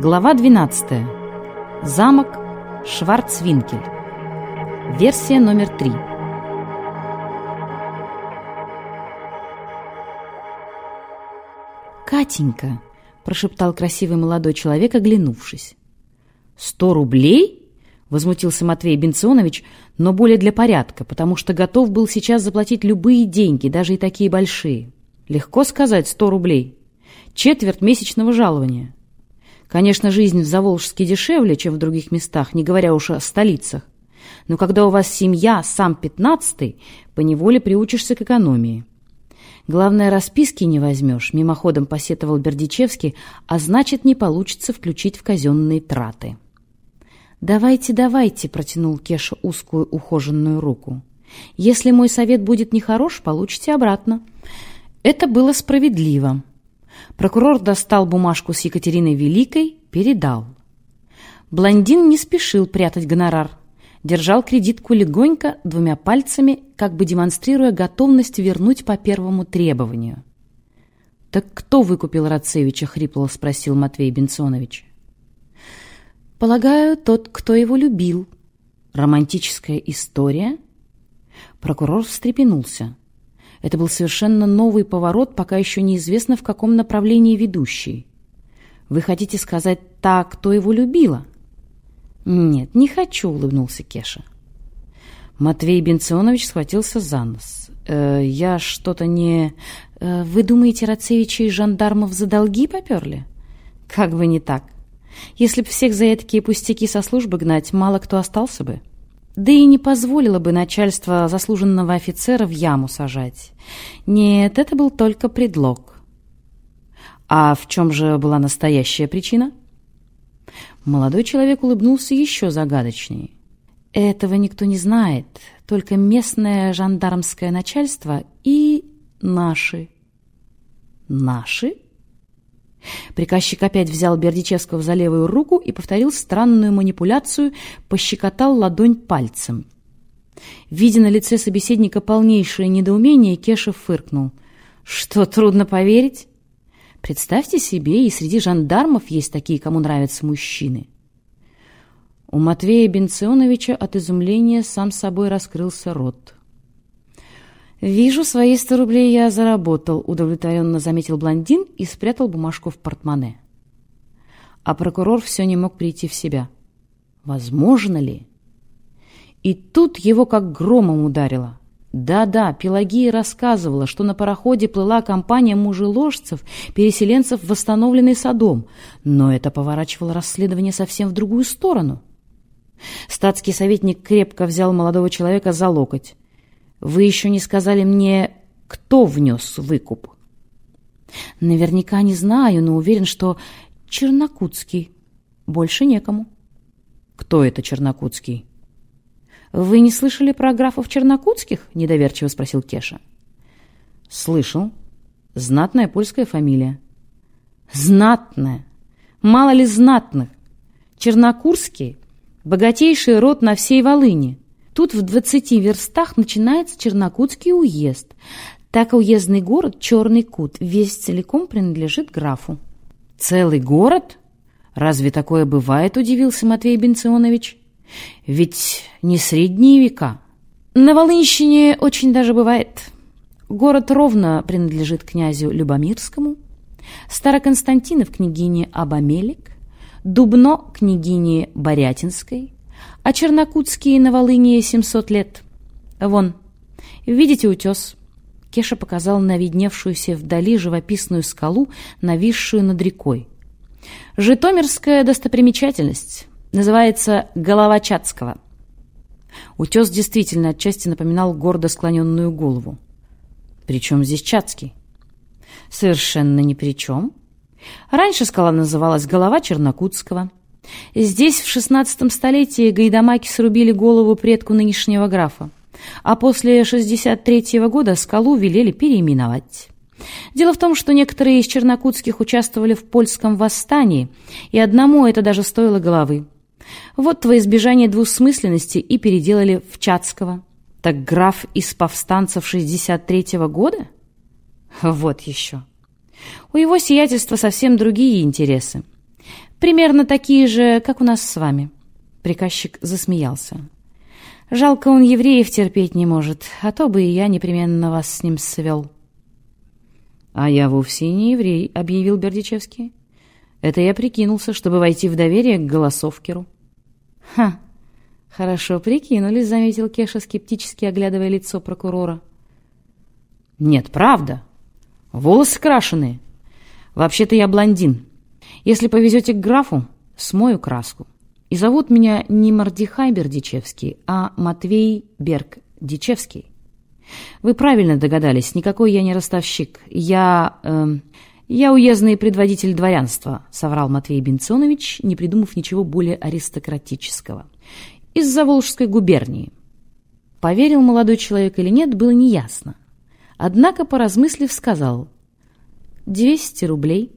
Глава 12. Замок Шварцвинкель. Версия номер 3. «Катенька!» – прошептал красивый молодой человек, оглянувшись. «Сто рублей?» – возмутился Матвей Бенционович, но более для порядка, потому что готов был сейчас заплатить любые деньги, даже и такие большие. Легко сказать сто рублей. Четверть месячного жалования. Конечно, жизнь в Заволжске дешевле, чем в других местах, не говоря уж о столицах. Но когда у вас семья, сам пятнадцатый, поневоле приучишься к экономии. Главное, расписки не возьмешь, мимоходом посетовал Бердичевский, а значит, не получится включить в казенные траты. «Давайте, давайте», — протянул Кеша узкую ухоженную руку. «Если мой совет будет нехорош, получите обратно». Это было справедливо. Прокурор достал бумажку с Екатериной Великой, передал. Блондин не спешил прятать гонорар. Держал кредитку легонько, двумя пальцами, как бы демонстрируя готовность вернуть по первому требованию. «Так кто выкупил Рацевича?» — хрипло спросил Матвей Бенционович. «Полагаю, тот, кто его любил. Романтическая история?» Прокурор встрепенулся. Это был совершенно новый поворот, пока еще неизвестно, в каком направлении ведущий. «Вы хотите сказать та, кто его любила?» «Нет, не хочу», — улыбнулся Кеша. Матвей Бенционович схватился за нос. «Э, «Я что-то не... Э, вы думаете, Рацевича и жандармов за долги поперли?» «Как бы не так. Если б всех за такие пустяки со службы гнать, мало кто остался бы». Да и не позволило бы начальство заслуженного офицера в яму сажать. Нет, это был только предлог. А в чем же была настоящая причина? Молодой человек улыбнулся еще загадочнее. Этого никто не знает, только местное жандармское начальство и наши. Наши? Приказчик опять взял Бердичевского за левую руку и повторил странную манипуляцию, пощекотал ладонь пальцем. Видя на лице собеседника полнейшее недоумение, Кеша фыркнул. «Что, трудно поверить? Представьте себе, и среди жандармов есть такие, кому нравятся мужчины». У Матвея Бенционовича от изумления сам собой раскрылся рот. «Вижу, свои сто рублей я заработал», — удовлетворенно заметил блондин и спрятал бумажку в портмоне. А прокурор все не мог прийти в себя. «Возможно ли?» И тут его как громом ударило. Да-да, Пелагия рассказывала, что на пароходе плыла компания мужеложцев, переселенцев в восстановленный Содом, но это поворачивало расследование совсем в другую сторону. Статский советник крепко взял молодого человека за локоть. Вы еще не сказали мне, кто внес выкуп. Наверняка не знаю, но уверен, что Чернокутский. Больше некому. Кто это Чернокутский? Вы не слышали про графов Чернокутских? Недоверчиво спросил Кеша. Слышал. Знатная польская фамилия. Знатная. Мало ли знатных. Чернокурский — богатейший род на всей Волыни. Тут в двадцати верстах начинается Чернокутский уезд. Так уездный город Черный Кут весь целиком принадлежит графу. Целый город? Разве такое бывает, удивился Матвей Бенционович. Ведь не средние века. На Волынщине очень даже бывает. Город ровно принадлежит князю Любомирскому, Староконстантинов княгине Абамелик, Дубно княгине Борятинской, а Чернокутские на Волыне 700 лет. Вон, видите утес? Кеша показал на видневшуюся вдали живописную скалу, нависшую над рекой. Житомирская достопримечательность. Называется Голова Чацкого. Утес действительно отчасти напоминал гордо склоненную голову. Причем здесь Чацкий? Совершенно ни при чем. Раньше скала называлась Голова Чернокутского. Здесь в XVI столетии гайдамаки срубили голову предку нынешнего графа, а после 63 -го года скалу велели переименовать. Дело в том, что некоторые из чернокутских участвовали в польском восстании, и одному это даже стоило головы. Вот во избежание двусмысленности и переделали в Чацкого. Так граф из повстанцев 63 -го года? Вот еще. У его сиятельства совсем другие интересы. Примерно такие же, как у нас с вами. Приказчик засмеялся. Жалко, он евреев терпеть не может, а то бы и я непременно вас с ним свел. «А я вовсе не еврей», — объявил Бердичевский. «Это я прикинулся, чтобы войти в доверие к голосовкеру». «Ха! Хорошо прикинулись», — заметил Кеша, скептически оглядывая лицо прокурора. «Нет, правда. Волосы крашеные. Вообще-то я блондин. Если повезете к графу, смою краску. И зовут меня не Мордихай Бердичевский, а Матвей Берг Дичевский. Вы правильно догадались, никакой я не ростовщик. Я... Э, я уездный предводитель дворянства, соврал Матвей Бенционович, не придумав ничего более аристократического. Из Заволжской губернии. Поверил молодой человек или нет, было неясно. Однако, поразмыслив, сказал «Двести рублей».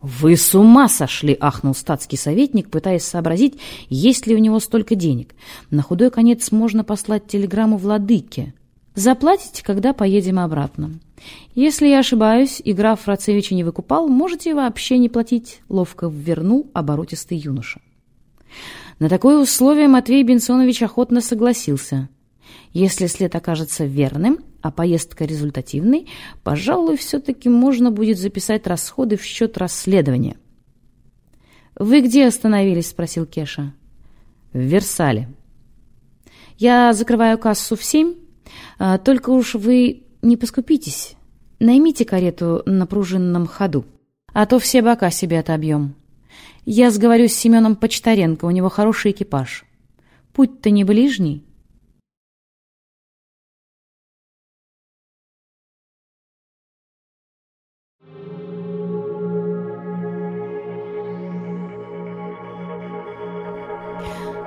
«Вы с ума сошли!» — ахнул статский советник, пытаясь сообразить, есть ли у него столько денег. На худой конец можно послать телеграмму владыке. «Заплатите, когда поедем обратно. Если я ошибаюсь, и граф Рацевича не выкупал, можете вообще не платить», — ловко ввернул оборотистый юноша. На такое условие Матвей Бенсонович охотно согласился. Если след окажется верным, а поездка результативной, пожалуй, все-таки можно будет записать расходы в счет расследования. «Вы где остановились?» — спросил Кеша. «В Версале». «Я закрываю кассу в семь. А, только уж вы не поскупитесь. Наймите карету на пружинном ходу, а то все бока себе отобьем. Я сговорюсь с Семеном Почтаренко, у него хороший экипаж. Путь-то не ближний».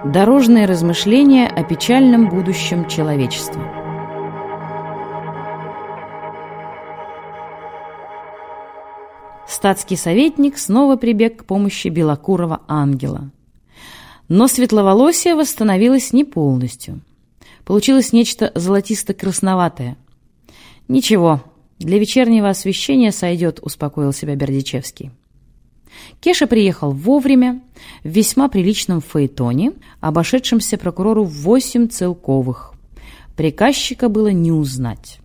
Дорожные размышления о печальном будущем человечества. Статский советник снова прибег к помощи белокурого ангела. Но светловолосие восстановилось не полностью. Получилось нечто золотисто-красноватое. «Ничего, для вечернего освещения сойдет», — успокоил себя Бердичевский. Кеша приехал вовремя, в весьма приличном фаэтоне, обошедшемся прокурору в восемь целковых. Приказчика было не узнать.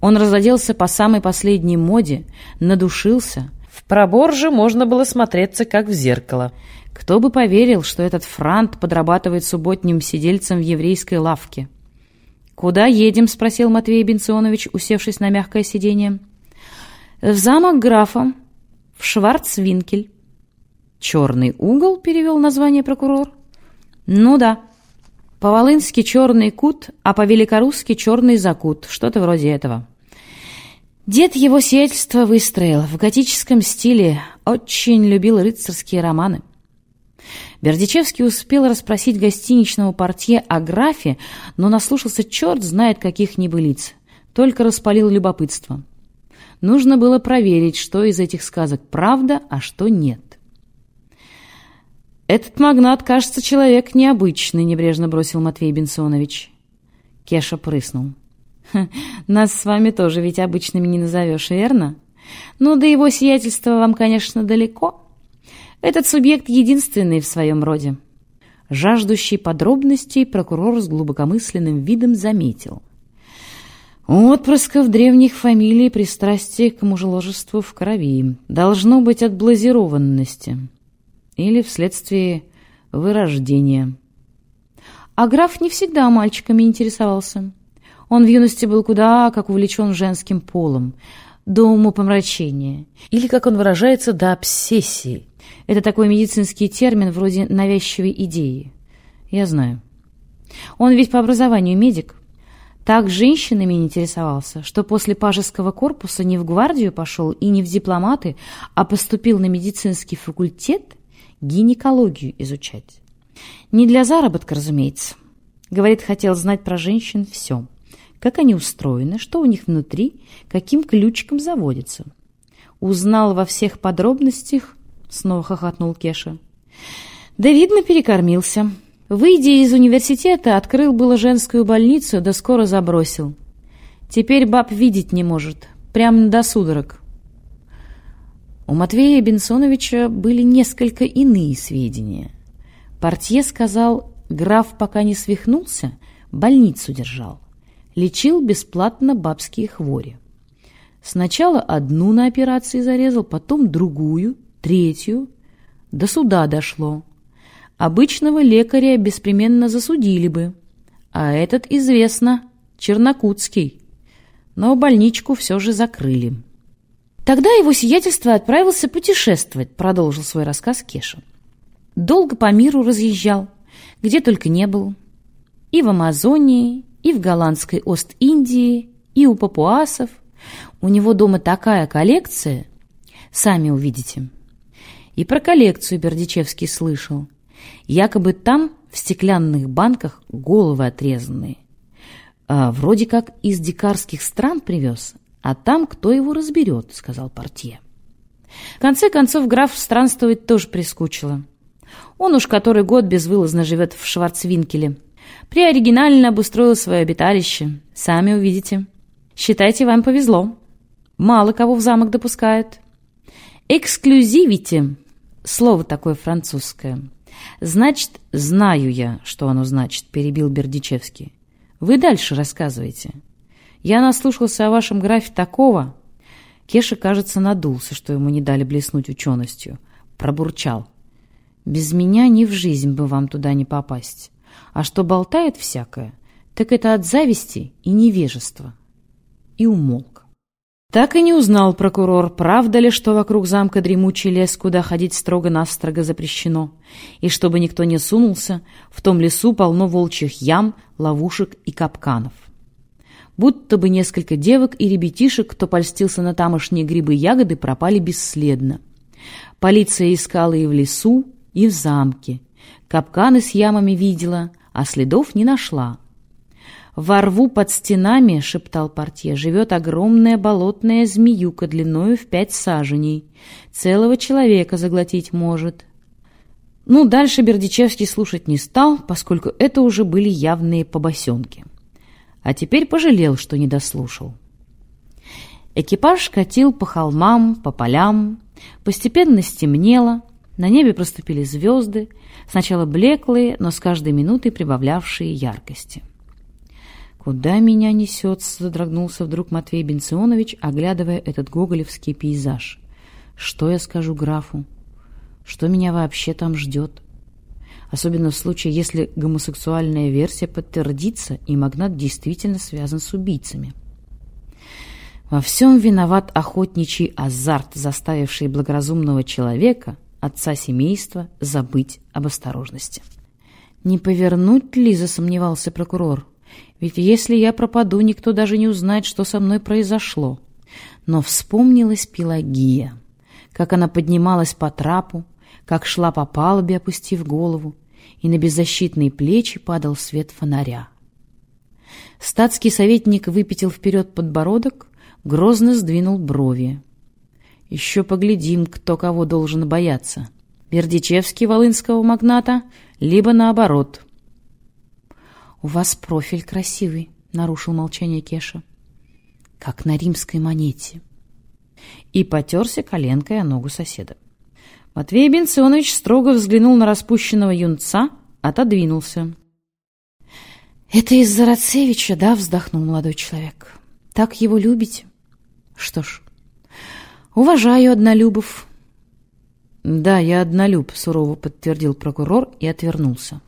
Он разоделся по самой последней моде, надушился. В пробор же можно было смотреться, как в зеркало. Кто бы поверил, что этот франт подрабатывает субботним сидельцем в еврейской лавке. «Куда едем?» — спросил Матвей Бенционович, усевшись на мягкое сиденье. «В замок графа», в Шварцвинкель. «Черный угол?» — перевел название прокурор. «Ну да. По-волынски черный кут, а по-великорусски черный закут. Что-то вроде этого». Дед его сиятельство выстроил в готическом стиле, очень любил рыцарские романы. Бердичевский успел расспросить гостиничного портье о графе, но наслушался черт знает каких небылиц, только распалил любопытство. Нужно было проверить, что из этих сказок правда, а что нет. «Этот магнат, кажется, человек необычный», — небрежно бросил Матвей Бенсонович. Кеша прыснул. «Нас с вами тоже ведь обычными не назовешь, верно? Ну, до его сиятельства вам, конечно, далеко. Этот субъект единственный в своем роде». Жаждущий подробностей прокурор с глубокомысленным видом заметил. Отпрысков древних фамилий пристрастие к мужеложеству в крови должно быть от блазированности или вследствие вырождения. А граф не всегда мальчиками интересовался. Он в юности был куда как увлечен женским полом, до умопомрачения, или, как он выражается, до обсессии. Это такой медицинский термин вроде навязчивой идеи. Я знаю. Он ведь по образованию медик. Так женщинами интересовался, что после пажеского корпуса не в гвардию пошел и не в дипломаты, а поступил на медицинский факультет гинекологию изучать. Не для заработка, разумеется. Говорит, хотел знать про женщин все. Как они устроены, что у них внутри, каким ключиком заводятся. Узнал во всех подробностях, снова хохотнул Кеша. Да, видно, перекормился. Выйдя из университета, открыл было женскую больницу, да скоро забросил. Теперь баб видеть не может, прям до судорог. У Матвея Бенсоновича были несколько иные сведения. Портье сказал, граф пока не свихнулся, больницу держал. Лечил бесплатно бабские хвори. Сначала одну на операции зарезал, потом другую, третью. До суда дошло. Обычного лекаря беспременно засудили бы. А этот, известно, Чернокутский. Но больничку все же закрыли. Тогда его сиятельство отправился путешествовать, продолжил свой рассказ Кеша. Долго по миру разъезжал, где только не был. И в Амазонии, и в голландской Ост-Индии, и у папуасов. У него дома такая коллекция, сами увидите. И про коллекцию Бердичевский слышал. Якобы там, в стеклянных банках, головы отрезанные. А, вроде как из дикарских стран привез, а там кто его разберет, сказал портье. В конце концов, граф странствовать тоже прискучило. Он уж который год безвылазно живет в Шварцвинкеле. Приоригинально обустроил свое обиталище. Сами увидите. Считайте, вам повезло. Мало кого в замок допускают. Эксклюзивити. Слово такое французское. Значит, знаю я, что оно значит, перебил Бердичевский. Вы дальше рассказывайте. Я наслушался о вашем графе такого. Кеша, кажется, надулся, что ему не дали блеснуть ученостью. Пробурчал. Без меня ни в жизнь бы вам туда не попасть. А что болтает всякое, так это от зависти и невежества. И умолк. Так и не узнал прокурор, правда ли, что вокруг замка дремучий лес, куда ходить строго-настрого запрещено, и чтобы никто не сунулся, в том лесу полно волчьих ям, ловушек и капканов. Будто бы несколько девок и ребятишек, кто польстился на тамошние грибы и ягоды, пропали бесследно. Полиция искала и в лесу, и в замке. Капканы с ямами видела, а следов не нашла. «Во рву под стенами, — шептал портье, — живет огромная болотная змеюка длиною в пять саженей. Целого человека заглотить может». Ну, дальше Бердичевский слушать не стал, поскольку это уже были явные побосенки. А теперь пожалел, что не дослушал. Экипаж катил по холмам, по полям. Постепенно стемнело, на небе проступили звезды, сначала блеклые, но с каждой минутой прибавлявшие яркости. «Куда меня несет?» — задрогнулся вдруг Матвей Бенционович, оглядывая этот гоголевский пейзаж. «Что я скажу графу? Что меня вообще там ждет?» Особенно в случае, если гомосексуальная версия подтвердится, и магнат действительно связан с убийцами. Во всем виноват охотничий азарт, заставивший благоразумного человека, отца семейства, забыть об осторожности. «Не повернуть ли?» — засомневался прокурор. Ведь если я пропаду, никто даже не узнает, что со мной произошло. Но вспомнилась Пелагия, как она поднималась по трапу, как шла по палубе, опустив голову, и на беззащитные плечи падал свет фонаря. Статский советник выпятил вперед подбородок, грозно сдвинул брови. Еще поглядим, кто кого должен бояться. Бердичевский волынского магната, либо наоборот — «У вас профиль красивый», — нарушил молчание Кеша. «Как на римской монете». И потерся коленкой о ногу соседа. Матвей Бенционович строго взглянул на распущенного юнца, отодвинулся. «Это из-за Рацевича, да?» — вздохнул молодой человек. «Так его любите?» «Что ж, уважаю однолюбов». «Да, я однолюб», — сурово подтвердил прокурор и отвернулся.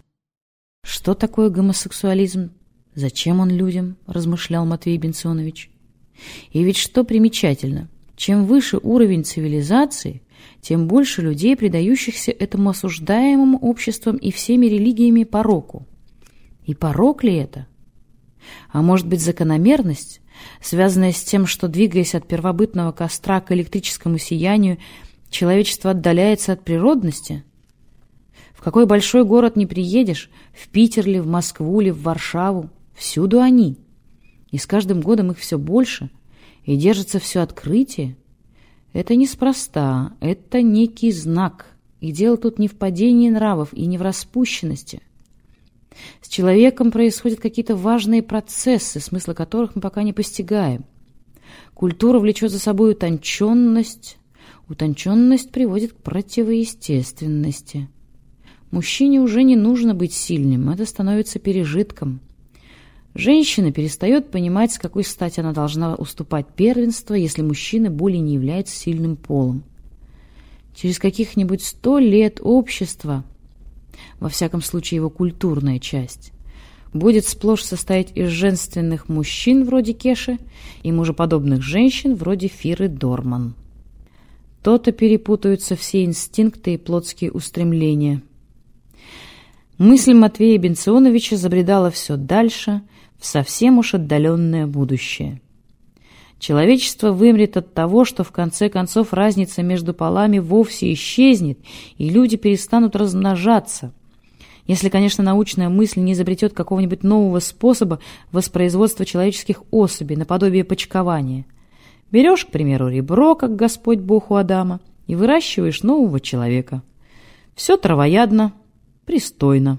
«Что такое гомосексуализм? Зачем он людям?» – размышлял Матвей Бенсонович. «И ведь что примечательно, чем выше уровень цивилизации, тем больше людей, предающихся этому осуждаемому обществом и всеми религиями пороку. И порок ли это? А может быть закономерность, связанная с тем, что, двигаясь от первобытного костра к электрическому сиянию, человечество отдаляется от природности – какой большой город не приедешь, в Питер ли, в Москву ли, в Варшаву, всюду они. И с каждым годом их все больше, и держится все открытие. Это неспроста, это некий знак, и дело тут не в падении нравов и не в распущенности. С человеком происходят какие-то важные процессы, смысла которых мы пока не постигаем. Культура влечет за собой утонченность, Утонченность приводит к противоестественности. Мужчине уже не нужно быть сильным, это становится пережитком. Женщина перестает понимать, с какой стати она должна уступать первенство, если мужчина более не является сильным полом. Через каких-нибудь сто лет общество, во всяком случае его культурная часть, будет сплошь состоять из женственных мужчин вроде Кеши и мужеподобных женщин вроде Фиры Дорман. То-то перепутаются все инстинкты и плотские устремления. Мысль Матвея Бенционовича забредала все дальше, в совсем уж отдаленное будущее. Человечество вымрет от того, что в конце концов разница между полами вовсе исчезнет, и люди перестанут размножаться. Если, конечно, научная мысль не изобретет какого-нибудь нового способа воспроизводства человеческих особей, наподобие почкования. Берешь, к примеру, ребро, как Господь Бог у Адама, и выращиваешь нового человека. Все травоядно, пристойно.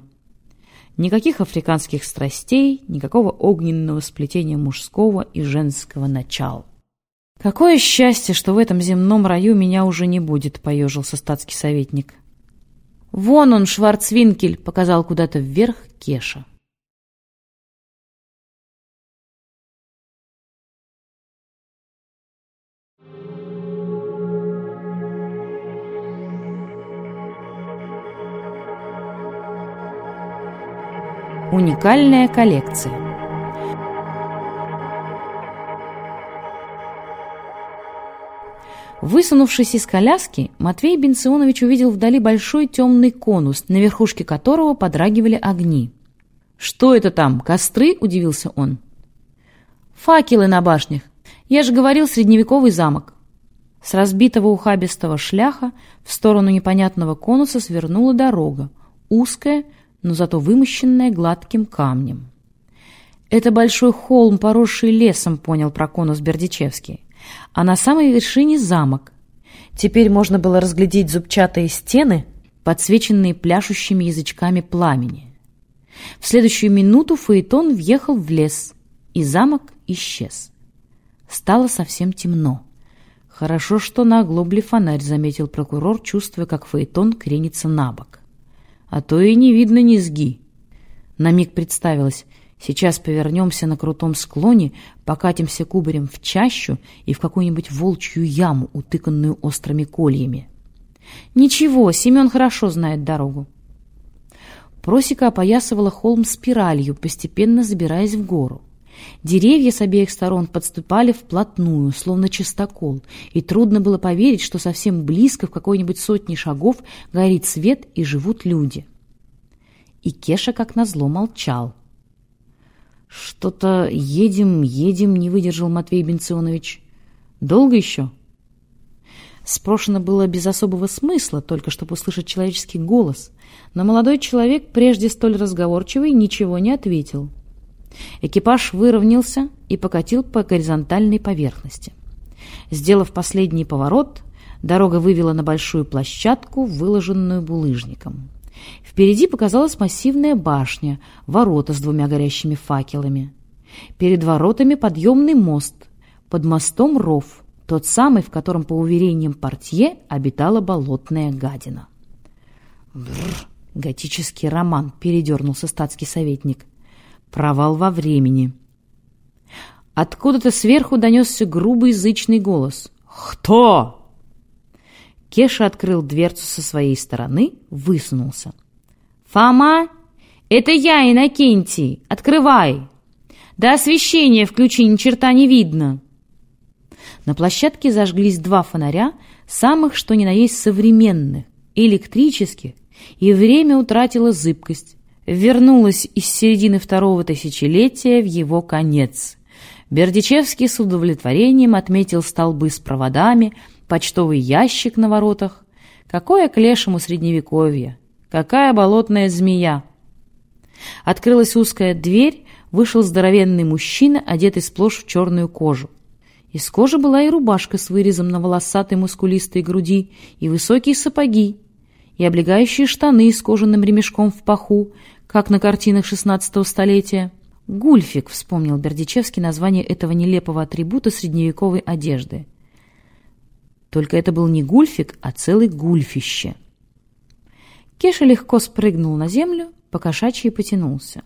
Никаких африканских страстей, никакого огненного сплетения мужского и женского начала. «Какое счастье, что в этом земном раю меня уже не будет», — поежился статский советник. «Вон он, Шварцвинкель!» — показал куда-то вверх Кеша. Уникальная коллекция. Высунувшись из коляски, Матвей Бенционович увидел вдали большой темный конус, на верхушке которого подрагивали огни. «Что это там, костры?» – удивился он. «Факелы на башнях. Я же говорил, средневековый замок». С разбитого ухабистого шляха в сторону непонятного конуса свернула дорога, узкая, но зато вымощенная гладким камнем. «Это большой холм, поросший лесом», — понял про конус Бердичевский. «А на самой вершине замок. Теперь можно было разглядеть зубчатые стены, подсвеченные пляшущими язычками пламени. В следующую минуту Фаэтон въехал в лес, и замок исчез. Стало совсем темно. «Хорошо, что на оглобле фонарь», — заметил прокурор, чувствуя, как Фаэтон кренится на бок а то и не видно низги. На миг представилось, сейчас повернемся на крутом склоне, покатимся кубарем в чащу и в какую-нибудь волчью яму, утыканную острыми кольями. Ничего, Семен хорошо знает дорогу. Просека опоясывала холм спиралью, постепенно забираясь в гору. Деревья с обеих сторон подступали вплотную, словно чистокол, и трудно было поверить, что совсем близко, в какой-нибудь сотне шагов, горит свет и живут люди. И Кеша, как назло, молчал. «Что-то едем, едем», — не выдержал Матвей Бенционович. «Долго еще?» Спрошено было без особого смысла, только чтобы услышать человеческий голос, но молодой человек, прежде столь разговорчивый, ничего не ответил. Экипаж выровнялся и покатил по горизонтальной поверхности. Сделав последний поворот, дорога вывела на большую площадку, выложенную булыжником. Впереди показалась массивная башня, ворота с двумя горящими факелами. Перед воротами подъемный мост, под мостом ров, тот самый, в котором, по уверениям портье, обитала болотная гадина. «Бррр!» — готический роман, — передернулся статский советник. Провал во времени. Откуда-то сверху донесся грубый язычный голос. «Кто?» Кеша открыл дверцу со своей стороны, высунулся. «Фома, это я, Иннокентий! Открывай! Да освещение включи, ни черта не видно!» На площадке зажглись два фонаря, самых что ни на есть современных, электрических, и время утратило зыбкость вернулась из середины второго тысячелетия в его конец. Бердичевский с удовлетворением отметил столбы с проводами, почтовый ящик на воротах. Какое к лешему средневековье! Какая болотная змея! Открылась узкая дверь, вышел здоровенный мужчина, одетый сплошь в черную кожу. Из кожи была и рубашка с вырезом на волосатой мускулистой груди, и высокие сапоги, и облегающие штаны с кожаным ремешком в паху, как на картинах XVI столетия. «Гульфик», — вспомнил Бердичевский название этого нелепого атрибута средневековой одежды. Только это был не гульфик, а целый гульфище. Кеша легко спрыгнул на землю, покошачьи потянулся.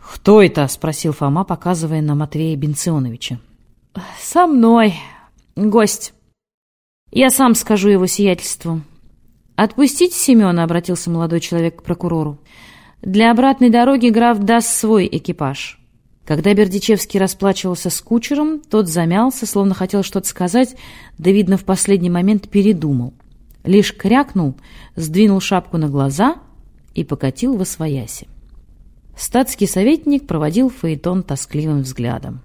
«Кто это?» — спросил Фома, показывая на Матвея Бенционовича. «Со мной. Гость. Я сам скажу его сиятельству». «Отпустите Семена», — обратился молодой человек к прокурору. «Для обратной дороги граф даст свой экипаж». Когда Бердичевский расплачивался с кучером, тот замялся, словно хотел что-то сказать, да, видно, в последний момент передумал. Лишь крякнул, сдвинул шапку на глаза и покатил во свояси. Статский советник проводил Фаэтон тоскливым взглядом.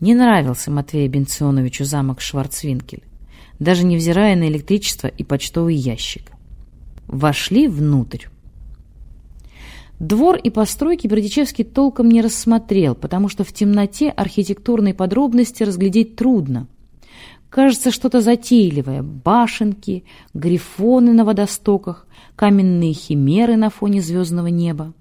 Не нравился Матвею Бенционовичу замок Шварцвинкель, даже невзирая на электричество и почтовый ящик. Вошли внутрь. Двор и постройки Бердичевский толком не рассмотрел, потому что в темноте архитектурные подробности разглядеть трудно. Кажется, что-то затейливое. Башенки, грифоны на водостоках, каменные химеры на фоне звездного неба.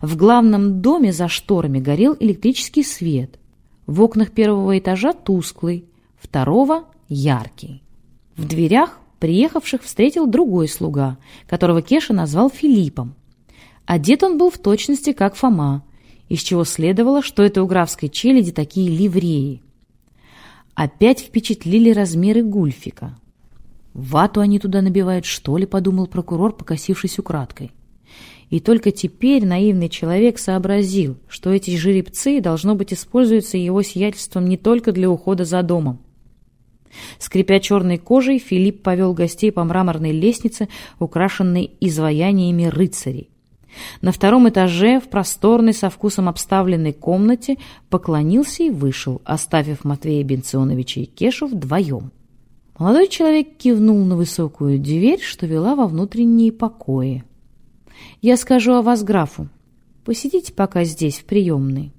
В главном доме за шторами горел электрический свет. В окнах первого этажа тусклый, второго — яркий. В дверях приехавших встретил другой слуга, которого Кеша назвал Филиппом. Одет он был в точности, как Фома, из чего следовало, что это у графской челяди такие ливреи. Опять впечатлили размеры гульфика. «Вату они туда набивают, что ли?» — подумал прокурор, покосившись украдкой. И только теперь наивный человек сообразил, что эти жеребцы, должно быть, используются его сиятельством не только для ухода за домом. Скрипя черной кожей, Филипп повел гостей по мраморной лестнице, украшенной изваяниями рыцарей. На втором этаже, в просторной, со вкусом обставленной комнате, поклонился и вышел, оставив Матвея Бенционовича и Кешу вдвоем. Молодой человек кивнул на высокую дверь, что вела во внутренние покои. «Я скажу о вас графу. Посидите пока здесь, в приемной».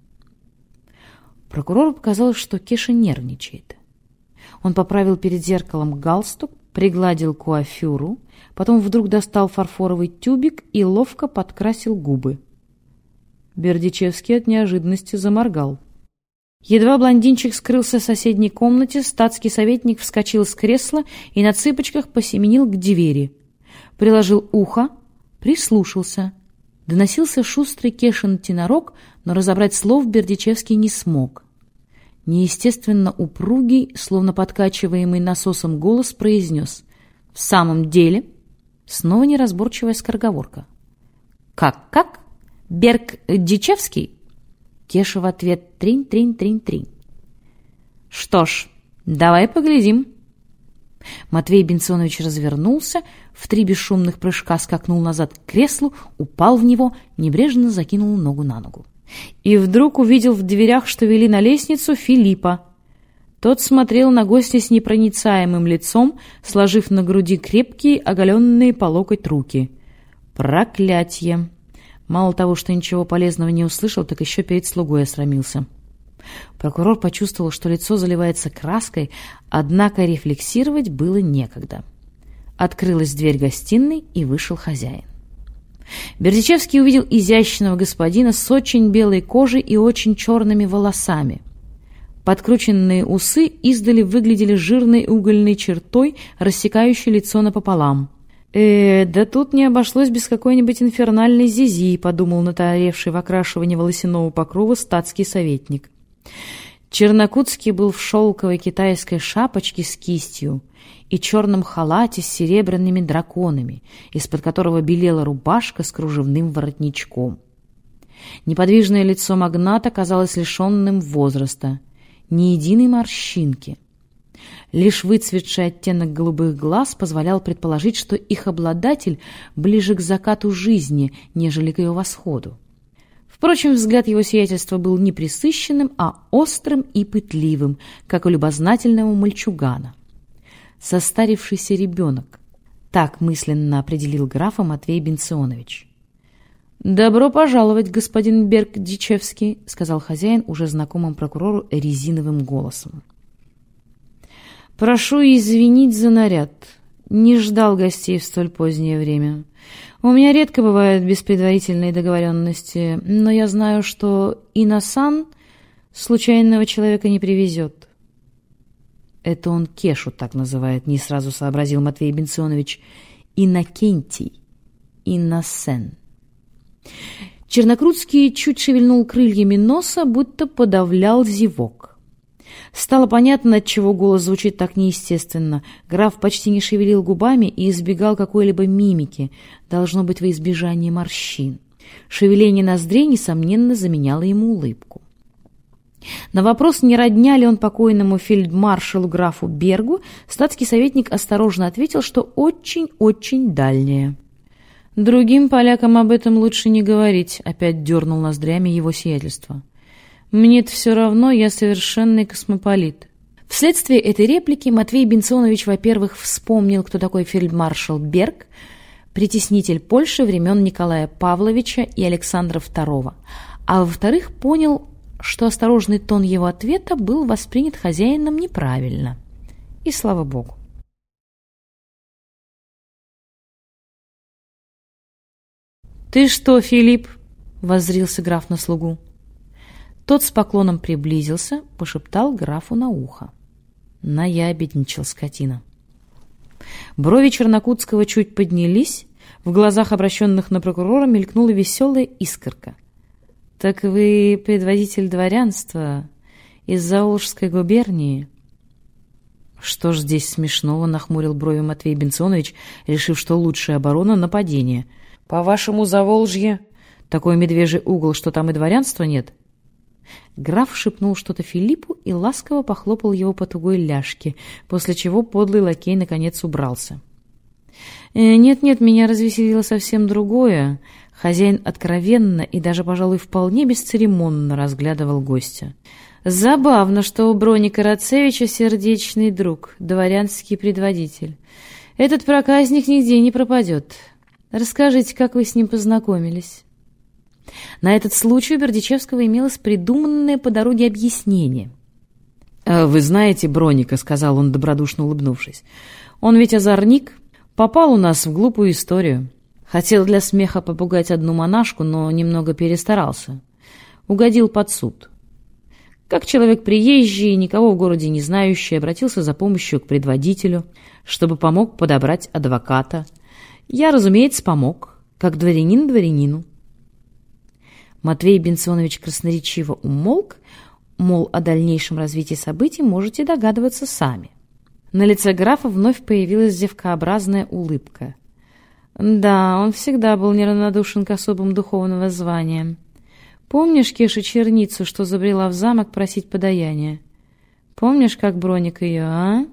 Прокурору показалось, что Кеша нервничает. Он поправил перед зеркалом галстук, пригладил куафюру, потом вдруг достал фарфоровый тюбик и ловко подкрасил губы. Бердичевский от неожиданности заморгал. Едва блондинчик скрылся в соседней комнате, статский советник вскочил с кресла и на цыпочках посеменил к двери. Приложил ухо, прислушался. Доносился шустрый Кешин тенорок, но разобрать слов Бердичевский не смог. Неестественно упругий, словно подкачиваемый насосом голос произнес «В самом деле?» Снова неразборчивая скороговорка. «Как-как? Берг Дичевский?» Кеша в ответ «Тринь-тринь-тринь-тринь». «Что ж, давай поглядим». Матвей Бенционович развернулся, в три бесшумных прыжка скакнул назад к креслу, упал в него, небрежно закинул ногу на ногу и вдруг увидел в дверях, что вели на лестницу, Филиппа. Тот смотрел на гостя с непроницаемым лицом, сложив на груди крепкие, оголенные по локоть руки. Проклятье! Мало того, что ничего полезного не услышал, так еще перед слугой осрамился. Прокурор почувствовал, что лицо заливается краской, однако рефлексировать было некогда. Открылась дверь гостиной, и вышел хозяин. Бердичевский увидел изящного господина с очень белой кожей и очень черными волосами. Подкрученные усы издали выглядели жирной угольной чертой, рассекающей лицо напополам. «Э, да тут не обошлось без какой-нибудь инфернальной зизи», — подумал натаревший в окрашивании волосяного покрова статский советник. Чернокутский был в шелковой китайской шапочке с кистью и черном халате с серебряными драконами, из-под которого белела рубашка с кружевным воротничком. Неподвижное лицо магната казалось лишенным возраста, ни единой морщинки. Лишь выцветший оттенок голубых глаз позволял предположить, что их обладатель ближе к закату жизни, нежели к ее восходу. Впрочем, взгляд его сиятельства был не присыщенным, а острым и пытливым, как у любознательного мальчугана. Состарившийся ребенок. Так мысленно определил графа Матвей Бенционович. «Добро пожаловать, господин Берг-Дичевский», — сказал хозяин уже знакомым прокурору резиновым голосом. «Прошу извинить за наряд. Не ждал гостей в столь позднее время. У меня редко бывают без предварительной договоренности, но я знаю, что Инасан случайного человека не привезет. Это он Кешу так называет, не сразу сообразил Матвей Бенционович. Иннокентий. Инносен. Чернокрудский чуть шевельнул крыльями носа, будто подавлял зевок. Стало понятно, отчего голос звучит так неестественно. Граф почти не шевелил губами и избегал какой-либо мимики, должно быть во избежание морщин. Шевеление ноздрей, несомненно, заменяло ему улыбку. На вопрос, не родня ли он покойному фельдмаршалу графу Бергу, статский советник осторожно ответил, что очень-очень дальнее. «Другим полякам об этом лучше не говорить», — опять дернул ноздрями его сиятельство. «Мне-то все равно, я совершенный космополит». Вследствие этой реплики Матвей Бенционович, во-первых, вспомнил, кто такой фельдмаршал Берг, притеснитель Польши времен Николая Павловича и Александра II, а во-вторых, понял, что осторожный тон его ответа был воспринят хозяином неправильно. И слава богу. «Ты что, Филипп?» — воззрился граф на слугу. Тот с поклоном приблизился, пошептал графу на ухо. Наябедничал скотина. Брови Чернокутского чуть поднялись, в глазах, обращенных на прокурора, мелькнула веселая искорка. «Так вы предводитель дворянства из Заолжской губернии?» «Что ж здесь смешного?» — нахмурил брови Матвей Бенционович, решив, что лучшая оборона — нападение. «По-вашему, Заволжье такой медвежий угол, что там и дворянства нет?» Граф шепнул что-то Филиппу и ласково похлопал его по тугой ляжке, после чего подлый лакей наконец убрался. «Э, «Нет-нет, меня развеселило совсем другое. Хозяин откровенно и даже, пожалуй, вполне бесцеремонно разглядывал гостя. Забавно, что у Броника Рацевича сердечный друг, дворянский предводитель. Этот проказник нигде не пропадет. Расскажите, как вы с ним познакомились. На этот случай у Бердичевского имелось придуманное по дороге объяснение. «Э, «Вы знаете Броника», — сказал он, добродушно улыбнувшись. «Он ведь озорник, попал у нас в глупую историю. Хотел для смеха попугать одну монашку, но немного перестарался. Угодил под суд. Как человек приезжий, никого в городе не знающий, обратился за помощью к предводителю, чтобы помог подобрать адвоката. Я, разумеется, помог, как дворянин дворянину. Матвей Бенционович красноречиво умолк, мол, о дальнейшем развитии событий можете догадываться сами. На лице графа вновь появилась зевкообразная улыбка — да, он всегда был неравнодушен к особым духовного звания. Помнишь Кешу Черницу, что забрела в замок просить подаяния? Помнишь, как Броник ее, а?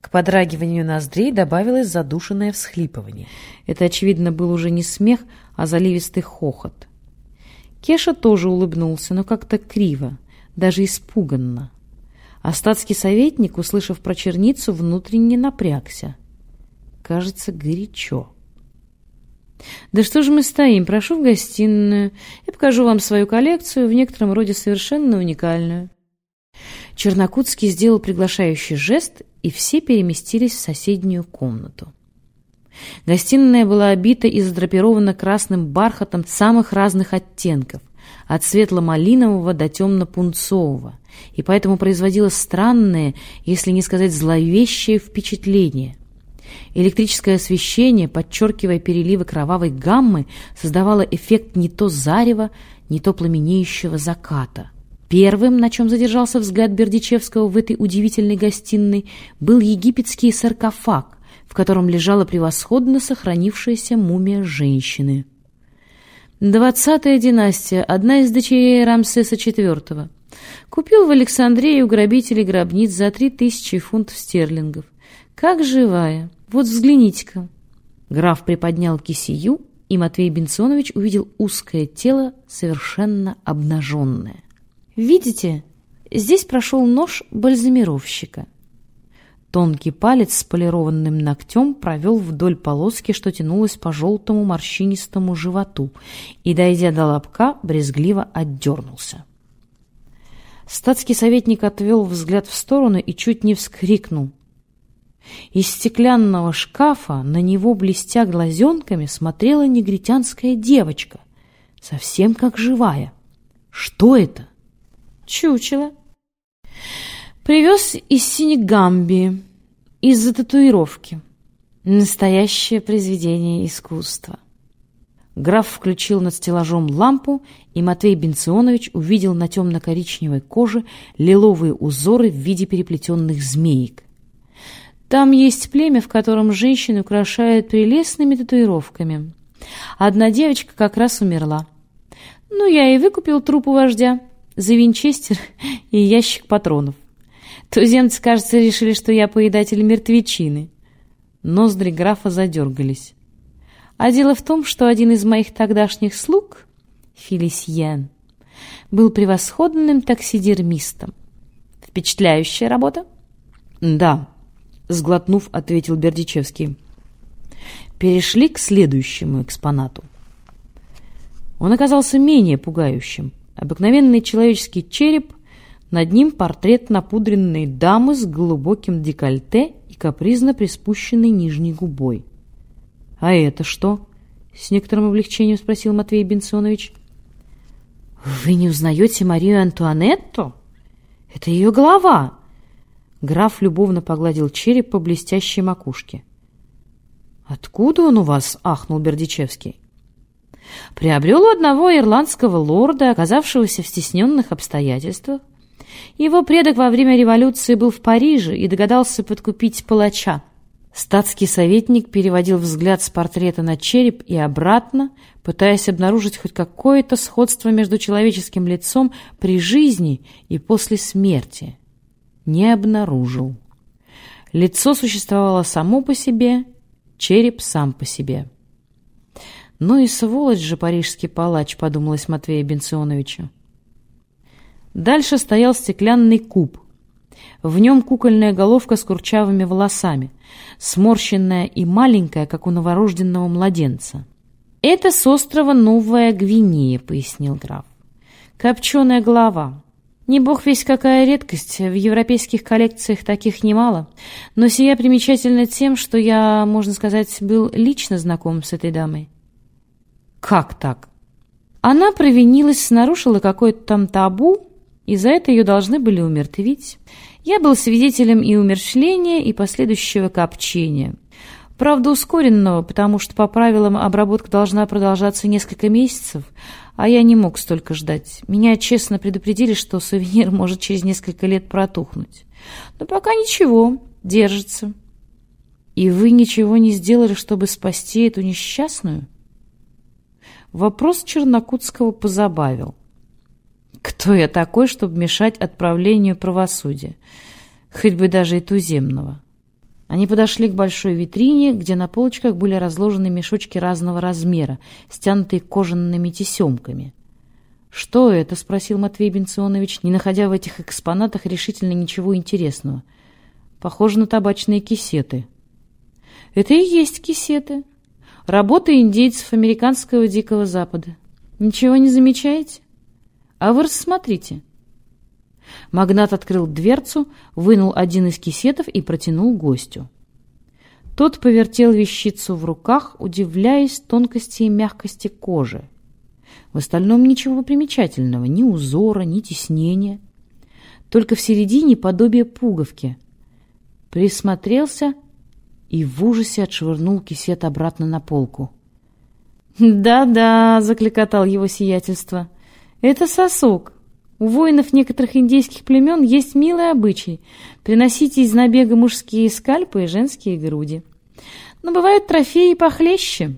К подрагиванию ноздрей добавилось задушенное всхлипывание. Это, очевидно, был уже не смех, а заливистый хохот. Кеша тоже улыбнулся, но как-то криво, даже испуганно. Остатский советник, услышав про черницу, внутренне напрягся кажется, горячо. «Да что же мы стоим? Прошу в гостиную. Я покажу вам свою коллекцию, в некотором роде совершенно уникальную». Чернокутский сделал приглашающий жест, и все переместились в соседнюю комнату. Гостиная была обита и задрапирована красным бархатом самых разных оттенков, от светло-малинового до темно-пунцового, и поэтому производила странное, если не сказать зловещее впечатление – Электрическое освещение, подчеркивая переливы кровавой гаммы, создавало эффект не то зарева, не то пламенеющего заката. Первым, на чем задержался взгляд Бердичевского в этой удивительной гостиной, был египетский саркофаг, в котором лежала превосходно сохранившаяся мумия женщины. Двадцатая династия, одна из дочерей Рамсеса IV. Купил в Александрии у грабителей гробниц за три тысячи фунтов стерлингов. Как живая. Вот взгляните-ка. Граф приподнял кисию, и Матвей Бенсонович увидел узкое тело, совершенно обнаженное. Видите, здесь прошел нож бальзамировщика. Тонкий палец с полированным ногтем провел вдоль полоски, что тянулась по желтому морщинистому животу, и, дойдя до лобка, брезгливо отдернулся. Статский советник отвел взгляд в сторону и чуть не вскрикнул — из стеклянного шкафа на него, блестя глазенками, смотрела негритянская девочка, совсем как живая. Что это? Чучело. Привез из Синегамбии, из-за татуировки. Настоящее произведение искусства. Граф включил над стеллажом лампу, и Матвей Бенционович увидел на темно-коричневой коже лиловые узоры в виде переплетенных змеек. Там есть племя, в котором женщины украшают прелестными татуировками. Одна девочка как раз умерла. Ну, я и выкупил труп у вождя за винчестер и ящик патронов. Туземцы, кажется, решили, что я поедатель мертвечины. Ноздри графа задергались. А дело в том, что один из моих тогдашних слуг, Фелисьен, был превосходным таксидермистом. Впечатляющая работа? Да, сглотнув, ответил Бердичевский. Перешли к следующему экспонату. Он оказался менее пугающим. Обыкновенный человеческий череп, над ним портрет напудренной дамы с глубоким декольте и капризно приспущенной нижней губой. «А это что?» — с некоторым облегчением спросил Матвей Бенсонович. «Вы не узнаете Марию Антуанетту? Это ее голова!» Граф любовно погладил череп по блестящей макушке. «Откуда он у вас?» — ахнул Бердичевский. «Приобрел у одного ирландского лорда, оказавшегося в стесненных обстоятельствах. Его предок во время революции был в Париже и догадался подкупить палача. Статский советник переводил взгляд с портрета на череп и обратно, пытаясь обнаружить хоть какое-то сходство между человеческим лицом при жизни и после смерти. Не обнаружил. Лицо существовало само по себе, череп сам по себе. «Ну и сволочь же парижский палач», — подумалось Матвея Бенционовичу. Дальше стоял стеклянный куб, в нем кукольная головка с курчавыми волосами, сморщенная и маленькая, как у новорожденного младенца. «Это с острова Новая Гвинея», — пояснил граф. «Копченая голова. Не бог весь какая редкость, в европейских коллекциях таких немало, но сия примечательна тем, что я, можно сказать, был лично знаком с этой дамой». «Как так?» Она провинилась, нарушила какое-то там табу, и за это ее должны были умертвить. Я был свидетелем и умерщвления, и последующего копчения. Правда, ускоренного, потому что по правилам обработка должна продолжаться несколько месяцев, а я не мог столько ждать. Меня честно предупредили, что сувенир может через несколько лет протухнуть. Но пока ничего, держится. И вы ничего не сделали, чтобы спасти эту несчастную? Вопрос Чернокутского позабавил. Кто я такой, чтобы мешать отправлению правосудия? Хоть бы даже и туземного. Они подошли к большой витрине, где на полочках были разложены мешочки разного размера, стянутые кожаными тесемками. «Что это?» — спросил Матвей Бенционович, не находя в этих экспонатах решительно ничего интересного. «Похоже на табачные кисеты». «Это и есть кисеты. Работа индейцев американского Дикого Запада. Ничего не замечаете?» А вы рассмотрите. Магнат открыл дверцу, вынул один из кисетов и протянул гостю. Тот повертел вещицу в руках, удивляясь тонкости и мягкости кожи. В остальном ничего примечательного, ни узора, ни теснения. Только в середине подобие пуговки. Присмотрелся и в ужасе отшвырнул кисет обратно на полку. «Да-да», — закликотал его сиятельство, это сосок. У воинов некоторых индейских племен есть милый обычай приносить из набега мужские скальпы и женские груди. Но бывают трофеи похлеще.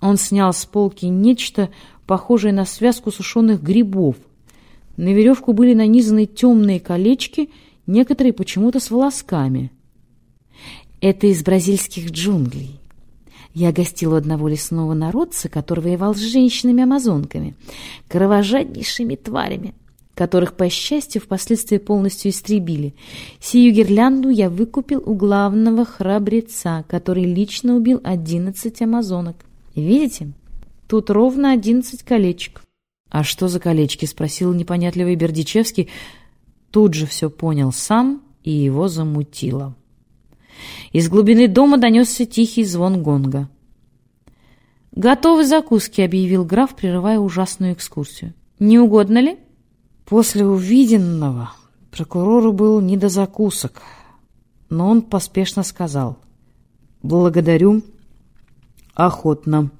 Он снял с полки нечто похожее на связку сушеных грибов. На веревку были нанизаны темные колечки, некоторые почему-то с волосками. Это из бразильских джунглей. Я гостил у одного лесного народца, который воевал с женщинами-амазонками, кровожаднейшими тварями, которых, по счастью, впоследствии полностью истребили. Сию гирлянду я выкупил у главного храбреца, который лично убил одиннадцать амазонок. Видите? Тут ровно одиннадцать колечек. «А что за колечки?» — спросил непонятливый Бердичевский. Тут же все понял сам, и его замутило. Из глубины дома донесся тихий звон гонга. «Готовы закуски», — объявил граф, прерывая ужасную экскурсию. «Не угодно ли?» «После увиденного Прокурору был не до закусок, но он поспешно сказал «Благодарю, охотно,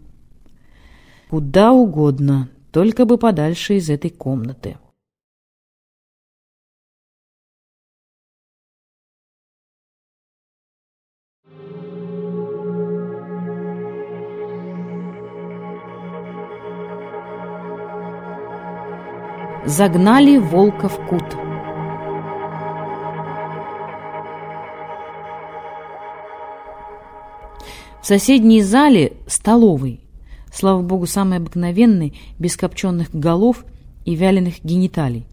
куда угодно, только бы подальше из этой комнаты». Загнали волка в кут. В соседней зале столовой, слава богу, самый обыкновенный, без копченых голов и вяленых гениталий.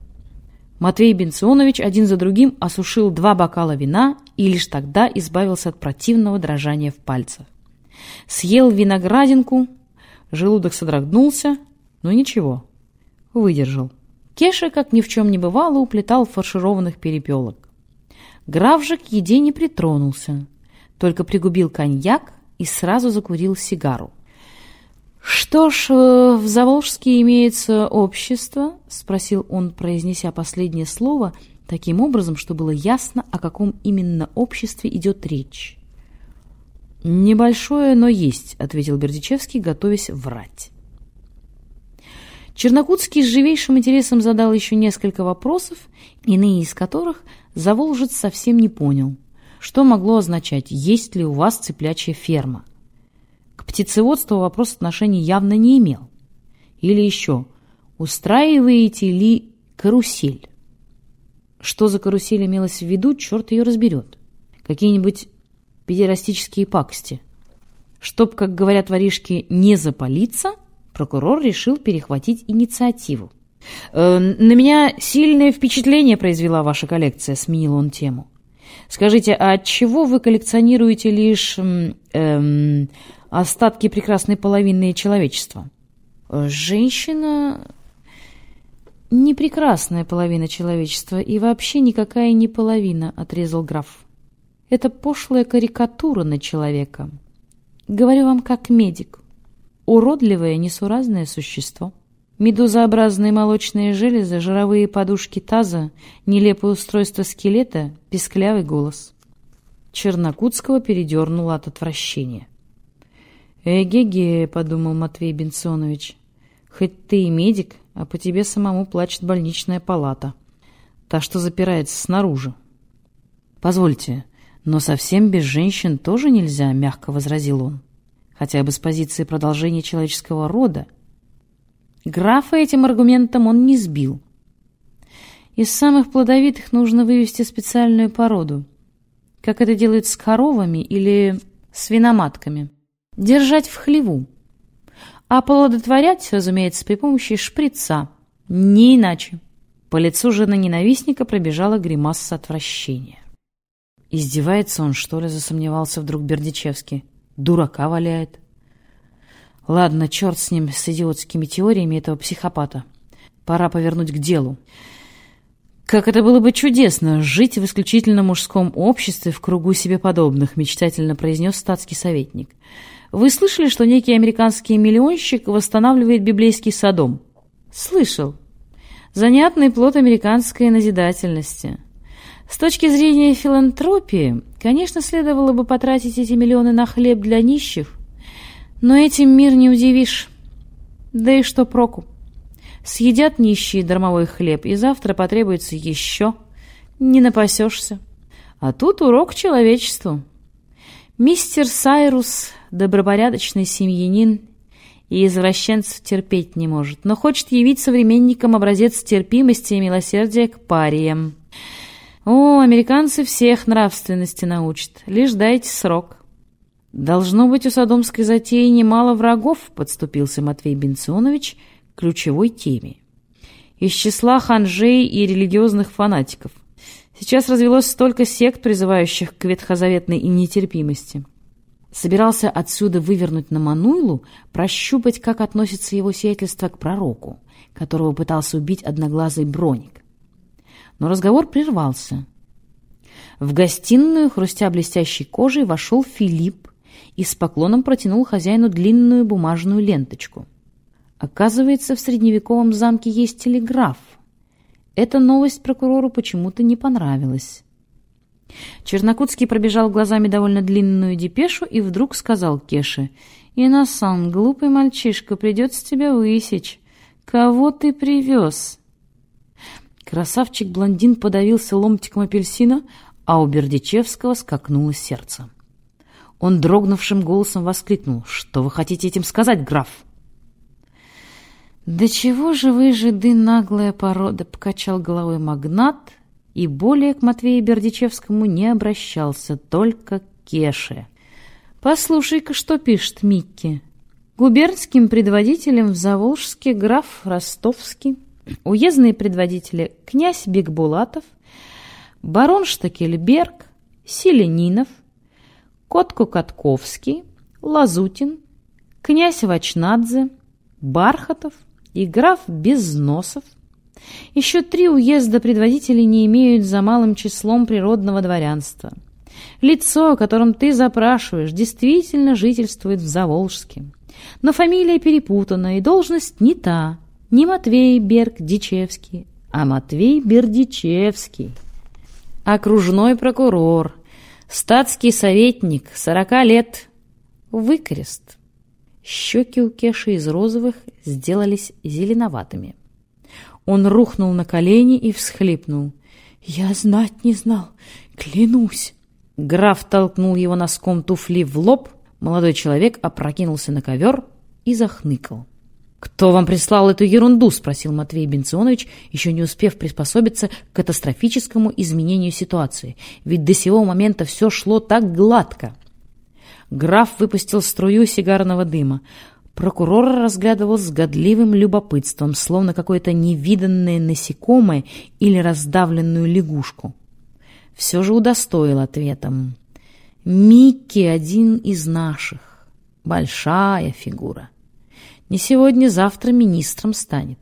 Матвей Бенционович один за другим осушил два бокала вина и лишь тогда избавился от противного дрожания в пальцах. Съел виноградинку, желудок содрогнулся, но ничего, выдержал. Кеша, как ни в чем не бывало, уплетал фаршированных перепелок. Граф же к еде не притронулся, только пригубил коньяк и сразу закурил сигару. «Что ж, э, в Заволжске имеется общество?» — спросил он, произнеся последнее слово таким образом, что было ясно, о каком именно обществе идет речь. «Небольшое, но есть», — ответил Бердичевский, готовясь врать. Чернокутский с живейшим интересом задал еще несколько вопросов, иные из которых Заволжец совсем не понял. Что могло означать, есть ли у вас цыплячья ферма? К птицеводству вопрос отношения явно не имел. Или еще, устраиваете ли карусель? Что за карусель имелось в виду, черт ее разберет. Какие-нибудь педерастические пакости. Чтоб, как говорят воришки, не запалиться – прокурор решил перехватить инициативу. «Э, «На меня сильное впечатление произвела ваша коллекция», — сменил он тему. «Скажите, а от чего вы коллекционируете лишь эм, остатки прекрасной половины человечества?» «Женщина не прекрасная половина человечества и вообще никакая не половина», — отрезал граф. «Это пошлая карикатура на человека. Говорю вам как медик уродливое несуразное существо. Медузообразные молочные железы, жировые подушки таза, нелепое устройство скелета, песклявый голос. Чернокутского передернуло от отвращения. «Эге-ге», — подумал Матвей Бенсонович, — «хоть ты и медик, а по тебе самому плачет больничная палата, та, что запирается снаружи». «Позвольте, но совсем без женщин тоже нельзя», — мягко возразил он хотя бы с позиции продолжения человеческого рода. Графа этим аргументом он не сбил. Из самых плодовитых нужно вывести специальную породу, как это делают с коровами или свиноматками. Держать в хлеву. А плодотворять, разумеется, при помощи шприца. Не иначе. По лицу жены ненавистника пробежала гримаса отвращения. «Издевается он, что ли?» — засомневался вдруг Бердичевский. Дурака валяет. Ладно, черт с ним, с идиотскими теориями этого психопата. Пора повернуть к делу. Как это было бы чудесно, жить в исключительно мужском обществе в кругу себе подобных, мечтательно произнес статский советник. Вы слышали, что некий американский миллионщик восстанавливает библейский садом? Слышал. Занятный плод американской назидательности. С точки зрения филантропии, конечно, следовало бы потратить эти миллионы на хлеб для нищих, но этим мир не удивишь. Да и что проку? Съедят нищие дармовой хлеб, и завтра потребуется еще. Не напасешься. А тут урок человечеству. Мистер Сайрус, добропорядочный семьянин, и извращенцев терпеть не может, но хочет явить современникам образец терпимости и милосердия к париям. О, американцы всех нравственности научат, лишь дайте срок. Должно быть, у садомской затеи немало врагов, подступился Матвей Бенционович к ключевой теме. Из числа ханжей и религиозных фанатиков. Сейчас развелось столько сект, призывающих к ветхозаветной и нетерпимости. Собирался отсюда вывернуть на Мануйлу, прощупать, как относится его сиятельство к пророку, которого пытался убить одноглазый броник но разговор прервался. В гостиную, хрустя блестящей кожей, вошел Филипп и с поклоном протянул хозяину длинную бумажную ленточку. Оказывается, в средневековом замке есть телеграф. Эта новость прокурору почему-то не понравилась. Чернокутский пробежал глазами довольно длинную депешу и вдруг сказал Кеше, «Иноссан, глупый мальчишка, придется тебя высечь. Кого ты привез?» Красавчик-блондин подавился ломтиком апельсина, а у Бердичевского скакнуло сердце. Он дрогнувшим голосом воскликнул, «Что вы хотите этим сказать, граф?» «Да чего же вы, жиды, наглая порода!» — покачал головой магнат и более к Матвею Бердичевскому не обращался, только к Кеше. «Послушай-ка, что пишет Микки. Губернским предводителем в Заволжске граф Ростовский, уездные предводители князь Бекбулатов, барон Штакельберг, Селенинов, Котко-Катковский, Лазутин, князь Вачнадзе, Бархатов и граф Безносов – еще три уезда предводителей не имеют за малым числом природного дворянства. Лицо, о котором ты запрашиваешь, действительно жительствует в Заволжске. Но фамилия перепутана, и должность не та. Не Матвей Берг Дичевский, а Матвей Бердичевский. Окружной прокурор, статский советник, сорока лет, выкрест. Щеки у Кеши из розовых сделались зеленоватыми. Он рухнул на колени и всхлипнул. «Я знать не знал, клянусь!» Граф толкнул его носком туфли в лоб, молодой человек опрокинулся на ковер и захныкал. «Кто вам прислал эту ерунду?» — спросил Матвей Бенционович, еще не успев приспособиться к катастрофическому изменению ситуации. Ведь до сего момента все шло так гладко. Граф выпустил струю сигарного дыма. Прокурор разглядывал с годливым любопытством, словно какое-то невиданное насекомое или раздавленную лягушку. Все же удостоил ответом. «Микки один из наших. Большая фигура. Не сегодня-завтра министром станет.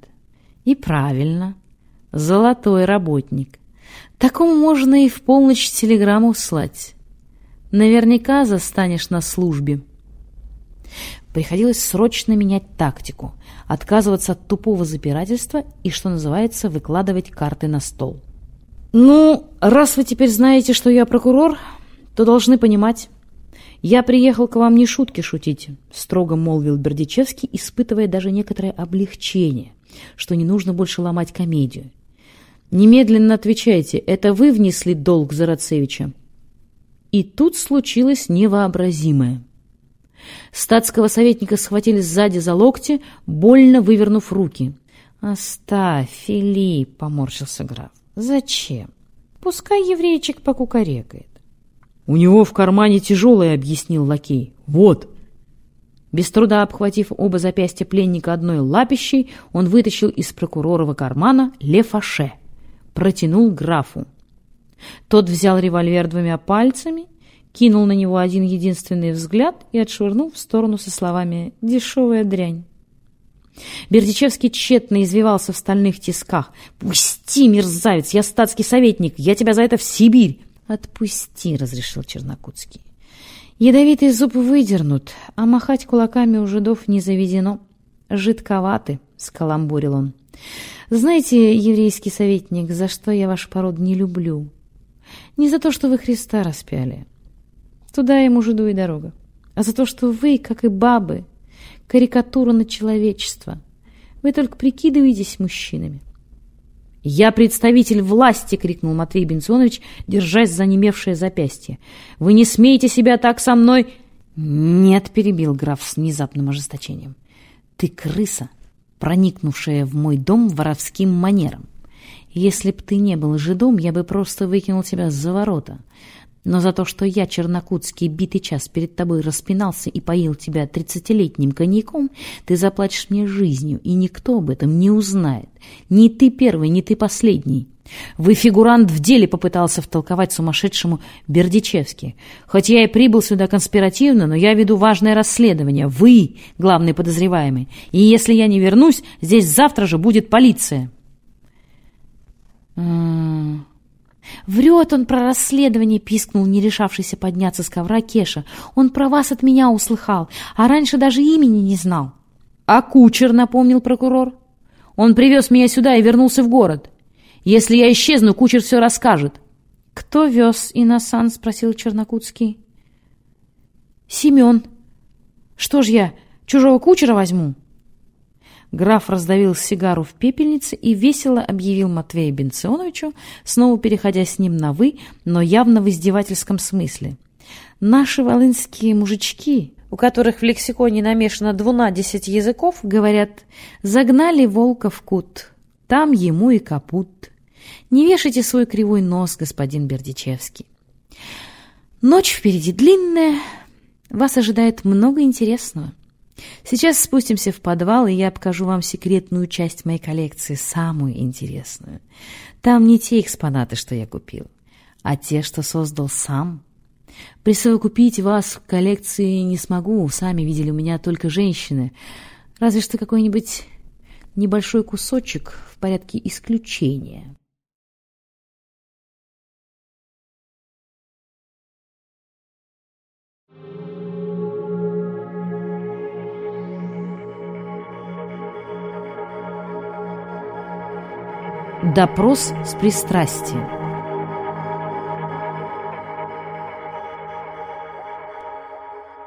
И правильно. Золотой работник. Такому можно и в полночь телеграмму слать. Наверняка застанешь на службе». Приходилось срочно менять тактику, отказываться от тупого запирательства и, что называется, выкладывать карты на стол. «Ну, раз вы теперь знаете, что я прокурор, то должны понимать. Я приехал к вам не шутки шутить», — строго молвил Бердичевский, испытывая даже некоторое облегчение, что не нужно больше ломать комедию. «Немедленно отвечайте, это вы внесли долг Зарацевича?» И тут случилось невообразимое. Статского советника схватили сзади за локти, больно вывернув руки. «Оставь, Филипп!» — поморщился граф. «Зачем? Пускай еврейчик покукарекает». «У него в кармане тяжелое», — объяснил лакей. «Вот!» Без труда обхватив оба запястья пленника одной лапищей, он вытащил из прокуророва кармана лефаше, протянул графу. Тот взял револьвер двумя пальцами кинул на него один единственный взгляд и отшвырнул в сторону со словами «дешевая дрянь». Бердичевский тщетно извивался в стальных тисках. «Пусти, мерзавец! Я статский советник! Я тебя за это в Сибирь!» «Отпусти!» — разрешил Чернокутский. «Ядовитый зуб выдернут, а махать кулаками у жидов не заведено. Жидковаты!» — скаламбурил он. «Знаете, еврейский советник, за что я ваш пород не люблю? Не за то, что вы Христа распяли, Туда ему жиду и дорога. А за то, что вы, как и бабы, карикатура на человечество. Вы только прикидываетесь мужчинами. «Я представитель власти!» — крикнул Матвей Бенционович, держась за немевшее запястье. «Вы не смеете себя так со мной...» «Нет», — перебил граф с внезапным ожесточением. «Ты крыса, проникнувшая в мой дом воровским манером. Если б ты не был жидом, я бы просто выкинул тебя за ворота. Но за то, что я, Чернокутский, битый час перед тобой распинался и поил тебя тридцатилетним коньяком, ты заплатишь мне жизнью, и никто об этом не узнает. Ни ты первый, ни ты последний. Вы фигурант в деле попытался втолковать сумасшедшему Бердичевски. Хоть я и прибыл сюда конспиративно, но я веду важное расследование. Вы — главный подозреваемый. И если я не вернусь, здесь завтра же будет полиция. «Врет он про расследование!» — пискнул не решавшийся подняться с ковра Кеша. «Он про вас от меня услыхал, а раньше даже имени не знал». «А кучер?» — напомнил прокурор. «Он привез меня сюда и вернулся в город. Если я исчезну, кучер все расскажет». «Кто вез Инасан?» — спросил Чернокутский. «Семен. Что ж я, чужого кучера возьму?» Граф раздавил сигару в пепельнице и весело объявил Матвею Бенционовичу, снова переходя с ним на «вы», но явно в издевательском смысле. «Наши волынские мужички, у которых в лексиконе намешано двунадесять языков, говорят, загнали волка в кут, там ему и капут. Не вешайте свой кривой нос, господин Бердичевский. Ночь впереди длинная, вас ожидает много интересного. Сейчас спустимся в подвал, и я покажу вам секретную часть моей коллекции, самую интересную. Там не те экспонаты, что я купил, а те, что создал сам. Присовокупить вас к коллекции не смогу, сами видели у меня только женщины. Разве что какой-нибудь небольшой кусочек в порядке исключения. Допрос с пристрастием.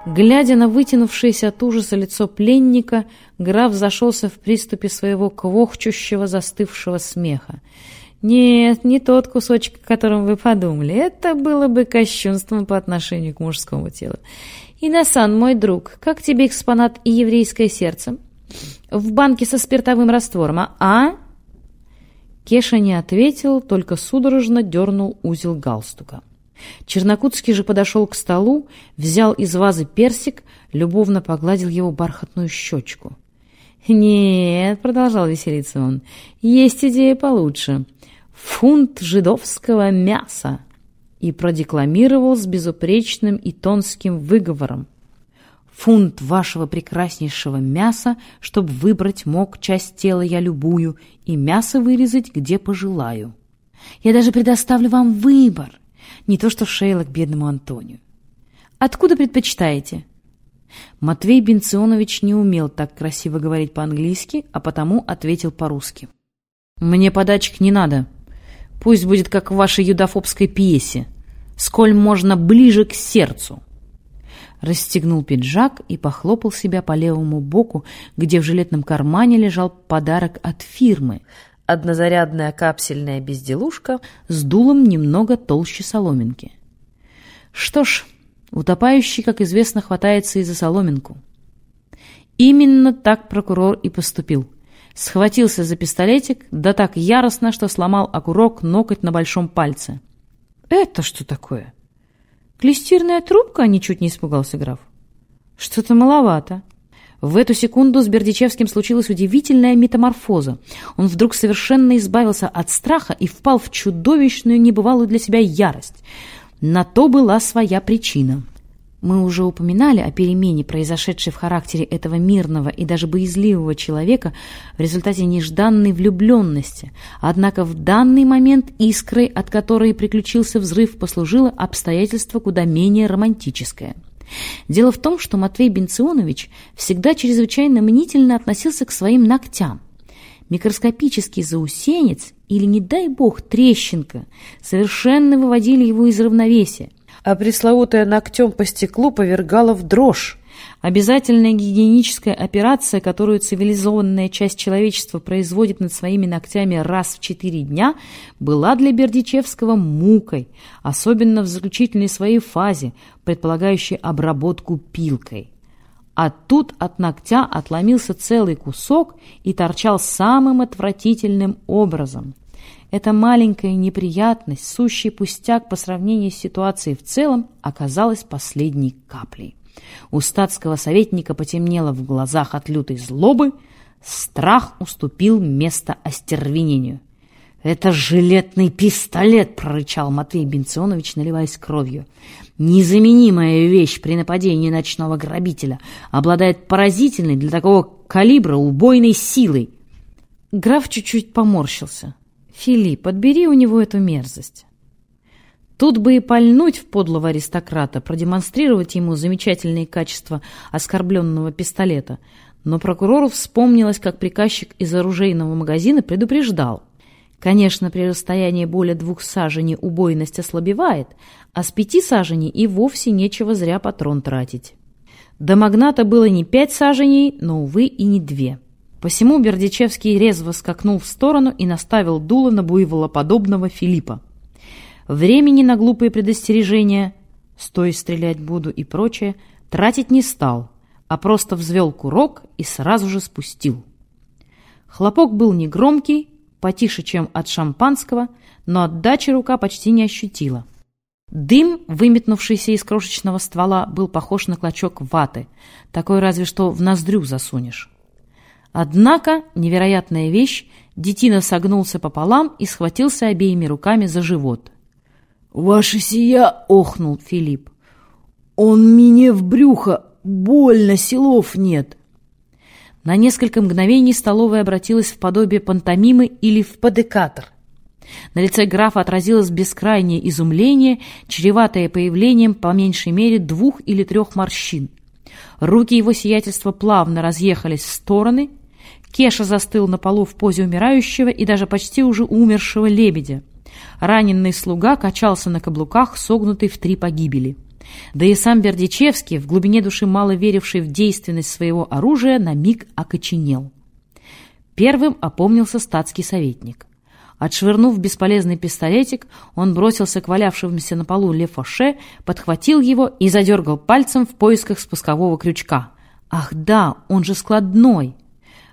Глядя на вытянувшееся от ужаса лицо пленника, граф зашелся в приступе своего квохчущего застывшего смеха. «Нет, не тот кусочек, о котором вы подумали. Это было бы кощунством по отношению к мужскому телу. Инасан, мой друг, как тебе экспонат и еврейское сердце? В банке со спиртовым раствором, а? а?» Кеша не ответил, только судорожно дернул узел галстука. Чернокутский же подошел к столу, взял из вазы персик, любовно погладил его бархатную щечку. «Нет», — продолжал веселиться он, — «есть идея получше. Фунт жидовского мяса» и продекламировал с безупречным и выговором фунт вашего прекраснейшего мяса, чтоб выбрать мог часть тела я любую и мясо вырезать, где пожелаю. Я даже предоставлю вам выбор, не то что Шейла к бедному Антонию. Откуда предпочитаете?» Матвей Бенционович не умел так красиво говорить по-английски, а потому ответил по-русски. «Мне подачек не надо. Пусть будет как в вашей юдофобской пьесе. Сколь можно ближе к сердцу» расстегнул пиджак и похлопал себя по левому боку, где в жилетном кармане лежал подарок от фирмы. Однозарядная капсельная безделушка с дулом немного толще соломинки. Что ж, утопающий, как известно, хватается и за соломинку. Именно так прокурор и поступил. Схватился за пистолетик, да так яростно, что сломал окурок ноготь на большом пальце. «Это что такое?» «Клестирная трубка?» — ничуть не испугался граф. «Что-то маловато». В эту секунду с Бердичевским случилась удивительная метаморфоза. Он вдруг совершенно избавился от страха и впал в чудовищную, небывалую для себя ярость. На то была своя причина. Мы уже упоминали о перемене, произошедшей в характере этого мирного и даже боязливого человека в результате нежданной влюбленности. Однако в данный момент искрой, от которой приключился взрыв, послужило обстоятельство куда менее романтическое. Дело в том, что Матвей Бенционович всегда чрезвычайно мнительно относился к своим ногтям. Микроскопический заусенец или, не дай бог, трещинка совершенно выводили его из равновесия – а пресловутая ногтем по стеклу повергала в дрожь. Обязательная гигиеническая операция, которую цивилизованная часть человечества производит над своими ногтями раз в четыре дня, была для Бердичевского мукой, особенно в заключительной своей фазе, предполагающей обработку пилкой. А тут от ногтя отломился целый кусок и торчал самым отвратительным образом. Эта маленькая неприятность, сущий пустяк по сравнению с ситуацией в целом, оказалась последней каплей. У статского советника потемнело в глазах от лютой злобы, страх уступил место остервенению. «Это жилетный пистолет!» — прорычал Матвей Бенционович, наливаясь кровью. «Незаменимая вещь при нападении ночного грабителя обладает поразительной для такого калибра убойной силой!» Граф чуть-чуть поморщился. Филипп, подбери у него эту мерзость. Тут бы и пальнуть в подлого аристократа, продемонстрировать ему замечательные качества оскорбленного пистолета. Но прокурору вспомнилось, как приказчик из оружейного магазина предупреждал. Конечно, при расстоянии более двух саженей убойность ослабевает, а с пяти саженей и вовсе нечего зря патрон тратить. До магната было не пять саженей, но, увы, и не две. Посему Бердичевский резво скакнул в сторону и наставил дуло на буйволоподобного Филиппа. Времени на глупые предостережения «стой, стрелять буду» и прочее тратить не стал, а просто взвел курок и сразу же спустил. Хлопок был негромкий, потише, чем от шампанского, но отдачи рука почти не ощутила. Дым, выметнувшийся из крошечного ствола, был похож на клочок ваты, такой разве что в ноздрю засунешь. Однако, невероятная вещь, детина согнулся пополам и схватился обеими руками за живот. «Ваше сия!» — охнул Филипп. «Он мне в брюхо! Больно, силов нет!» На несколько мгновений столовая обратилась в подобие пантомимы или в подекатор. На лице графа отразилось бескрайнее изумление, чреватое появлением по меньшей мере двух или трех морщин. Руки его сиятельства плавно разъехались в стороны. Кеша застыл на полу в позе умирающего и даже почти уже умершего лебедя. Раненый слуга качался на каблуках, согнутый в три погибели. Да и сам Бердичевский, в глубине души мало веривший в действенность своего оружия, на миг окоченел. Первым опомнился статский советник. Отшвырнув бесполезный пистолетик, он бросился к валявшемуся на полу Лефоше, подхватил его и задергал пальцем в поисках спускового крючка. «Ах да, он же складной!»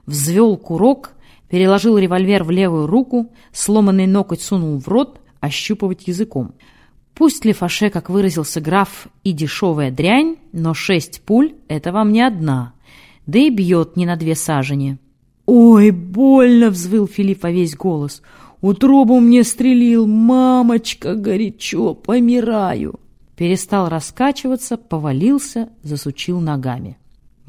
Взвел курок, переложил револьвер в левую руку, сломанный ноготь сунул в рот, ощупывать языком. Пусть ли Фаше, как выразился граф, и дешевая дрянь, но шесть пуль — это вам не одна, да и бьет не на две сажени. «Ой, больно!» — взвыл Филипп во весь голос. «Утробу мне стрелил, мамочка, горячо, помираю!» Перестал раскачиваться, повалился, засучил ногами.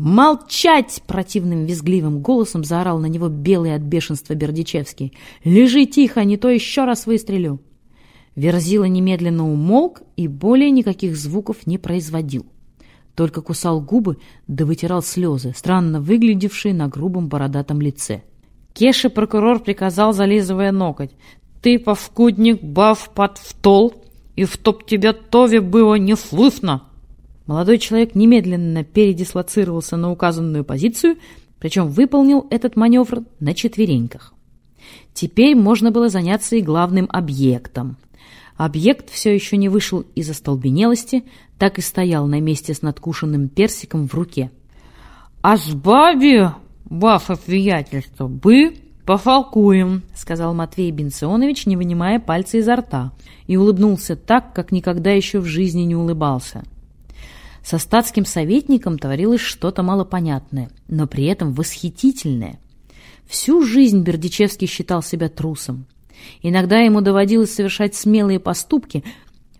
«Молчать!» — противным визгливым голосом заорал на него белый от бешенства Бердичевский. «Лежи тихо, не то еще раз выстрелю!» Верзила немедленно умолк и более никаких звуков не производил. Только кусал губы да вытирал слезы, странно выглядевшие на грубом бородатом лице. Кеше прокурор приказал, зализывая ноготь. «Ты, повкудник, бав под втол, и в топ тебя тове было не слышно!» Молодой человек немедленно передислоцировался на указанную позицию, причем выполнил этот маневр на четвереньках. Теперь можно было заняться и главным объектом Объект все еще не вышел из остолбенелости, так и стоял на месте с надкушенным персиком в руке. «А с бабе, ваше приятельство, бы пофалкуем», — сказал Матвей Бенционович, не вынимая пальца изо рта, и улыбнулся так, как никогда еще в жизни не улыбался. Со статским советником творилось что-то малопонятное, но при этом восхитительное. Всю жизнь Бердичевский считал себя трусом. Иногда ему доводилось совершать смелые поступки,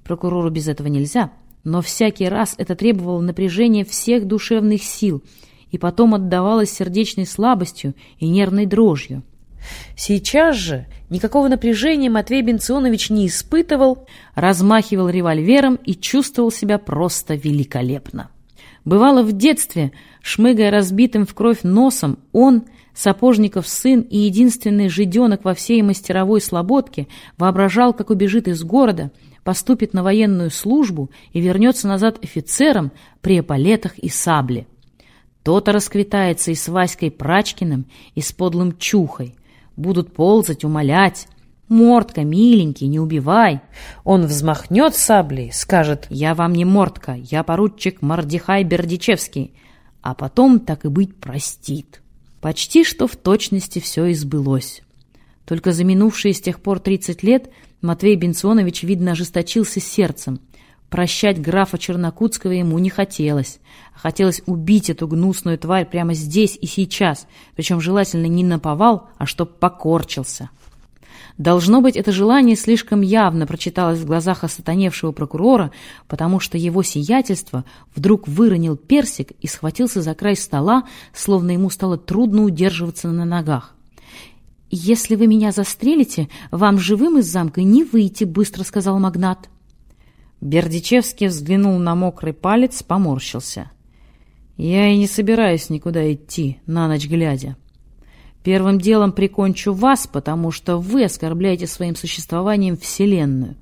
прокурору без этого нельзя, но всякий раз это требовало напряжения всех душевных сил и потом отдавалось сердечной слабостью и нервной дрожью. Сейчас же никакого напряжения Матвей Бенционович не испытывал, размахивал револьвером и чувствовал себя просто великолепно. Бывало в детстве, шмыгая разбитым в кровь носом, он – Сапожников сын и единственный жиденок во всей мастеровой слободке воображал, как убежит из города, поступит на военную службу и вернется назад офицером при эполетах и сабле. То-то расквитается и с Васькой Прачкиным, и с подлым Чухой. Будут ползать, умолять. «Мортка, миленький, не убивай!» Он взмахнет саблей, скажет «Я вам не Мортка, я поручик Мордихай Бердичевский», а потом, так и быть, простит. Почти что в точности все избылось. Только за минувшие с тех пор 30 лет Матвей Бенционович, видно, ожесточился сердцем. Прощать графа Чернокутского ему не хотелось, хотелось убить эту гнусную тварь прямо здесь и сейчас, причем желательно не наповал, а чтоб покорчился. Должно быть, это желание слишком явно прочиталось в глазах осатаневшего прокурора, потому что его сиятельство вдруг выронил персик и схватился за край стола, словно ему стало трудно удерживаться на ногах. «Если вы меня застрелите, вам живым из замка не выйти», — быстро сказал магнат. Бердичевский взглянул на мокрый палец, поморщился. «Я и не собираюсь никуда идти, на ночь глядя». Первым делом прикончу вас, потому что вы оскорбляете своим существованием Вселенную.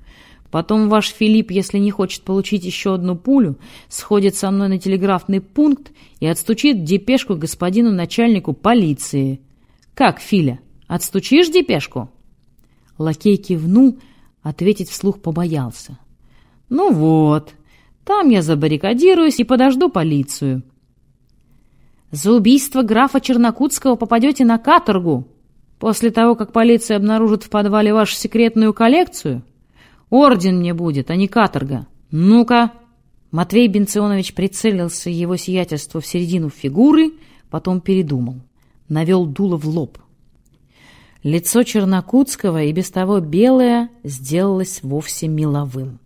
Потом ваш Филипп, если не хочет получить еще одну пулю, сходит со мной на телеграфный пункт и отстучит депешку господину начальнику полиции. Как, Филя, отстучишь депешку?» Лакей кивнул, ответить вслух побоялся. «Ну вот, там я забаррикадируюсь и подожду полицию». «За убийство графа Чернокутского попадете на каторгу после того, как полиция обнаружит в подвале вашу секретную коллекцию?» Орден мне будет, а не каторга. Ну-ка!» Матвей Бенционович прицелился его сиятельство в середину фигуры, потом передумал. Навел дуло в лоб. Лицо Чернокутского, и без того белое, сделалось вовсе меловым.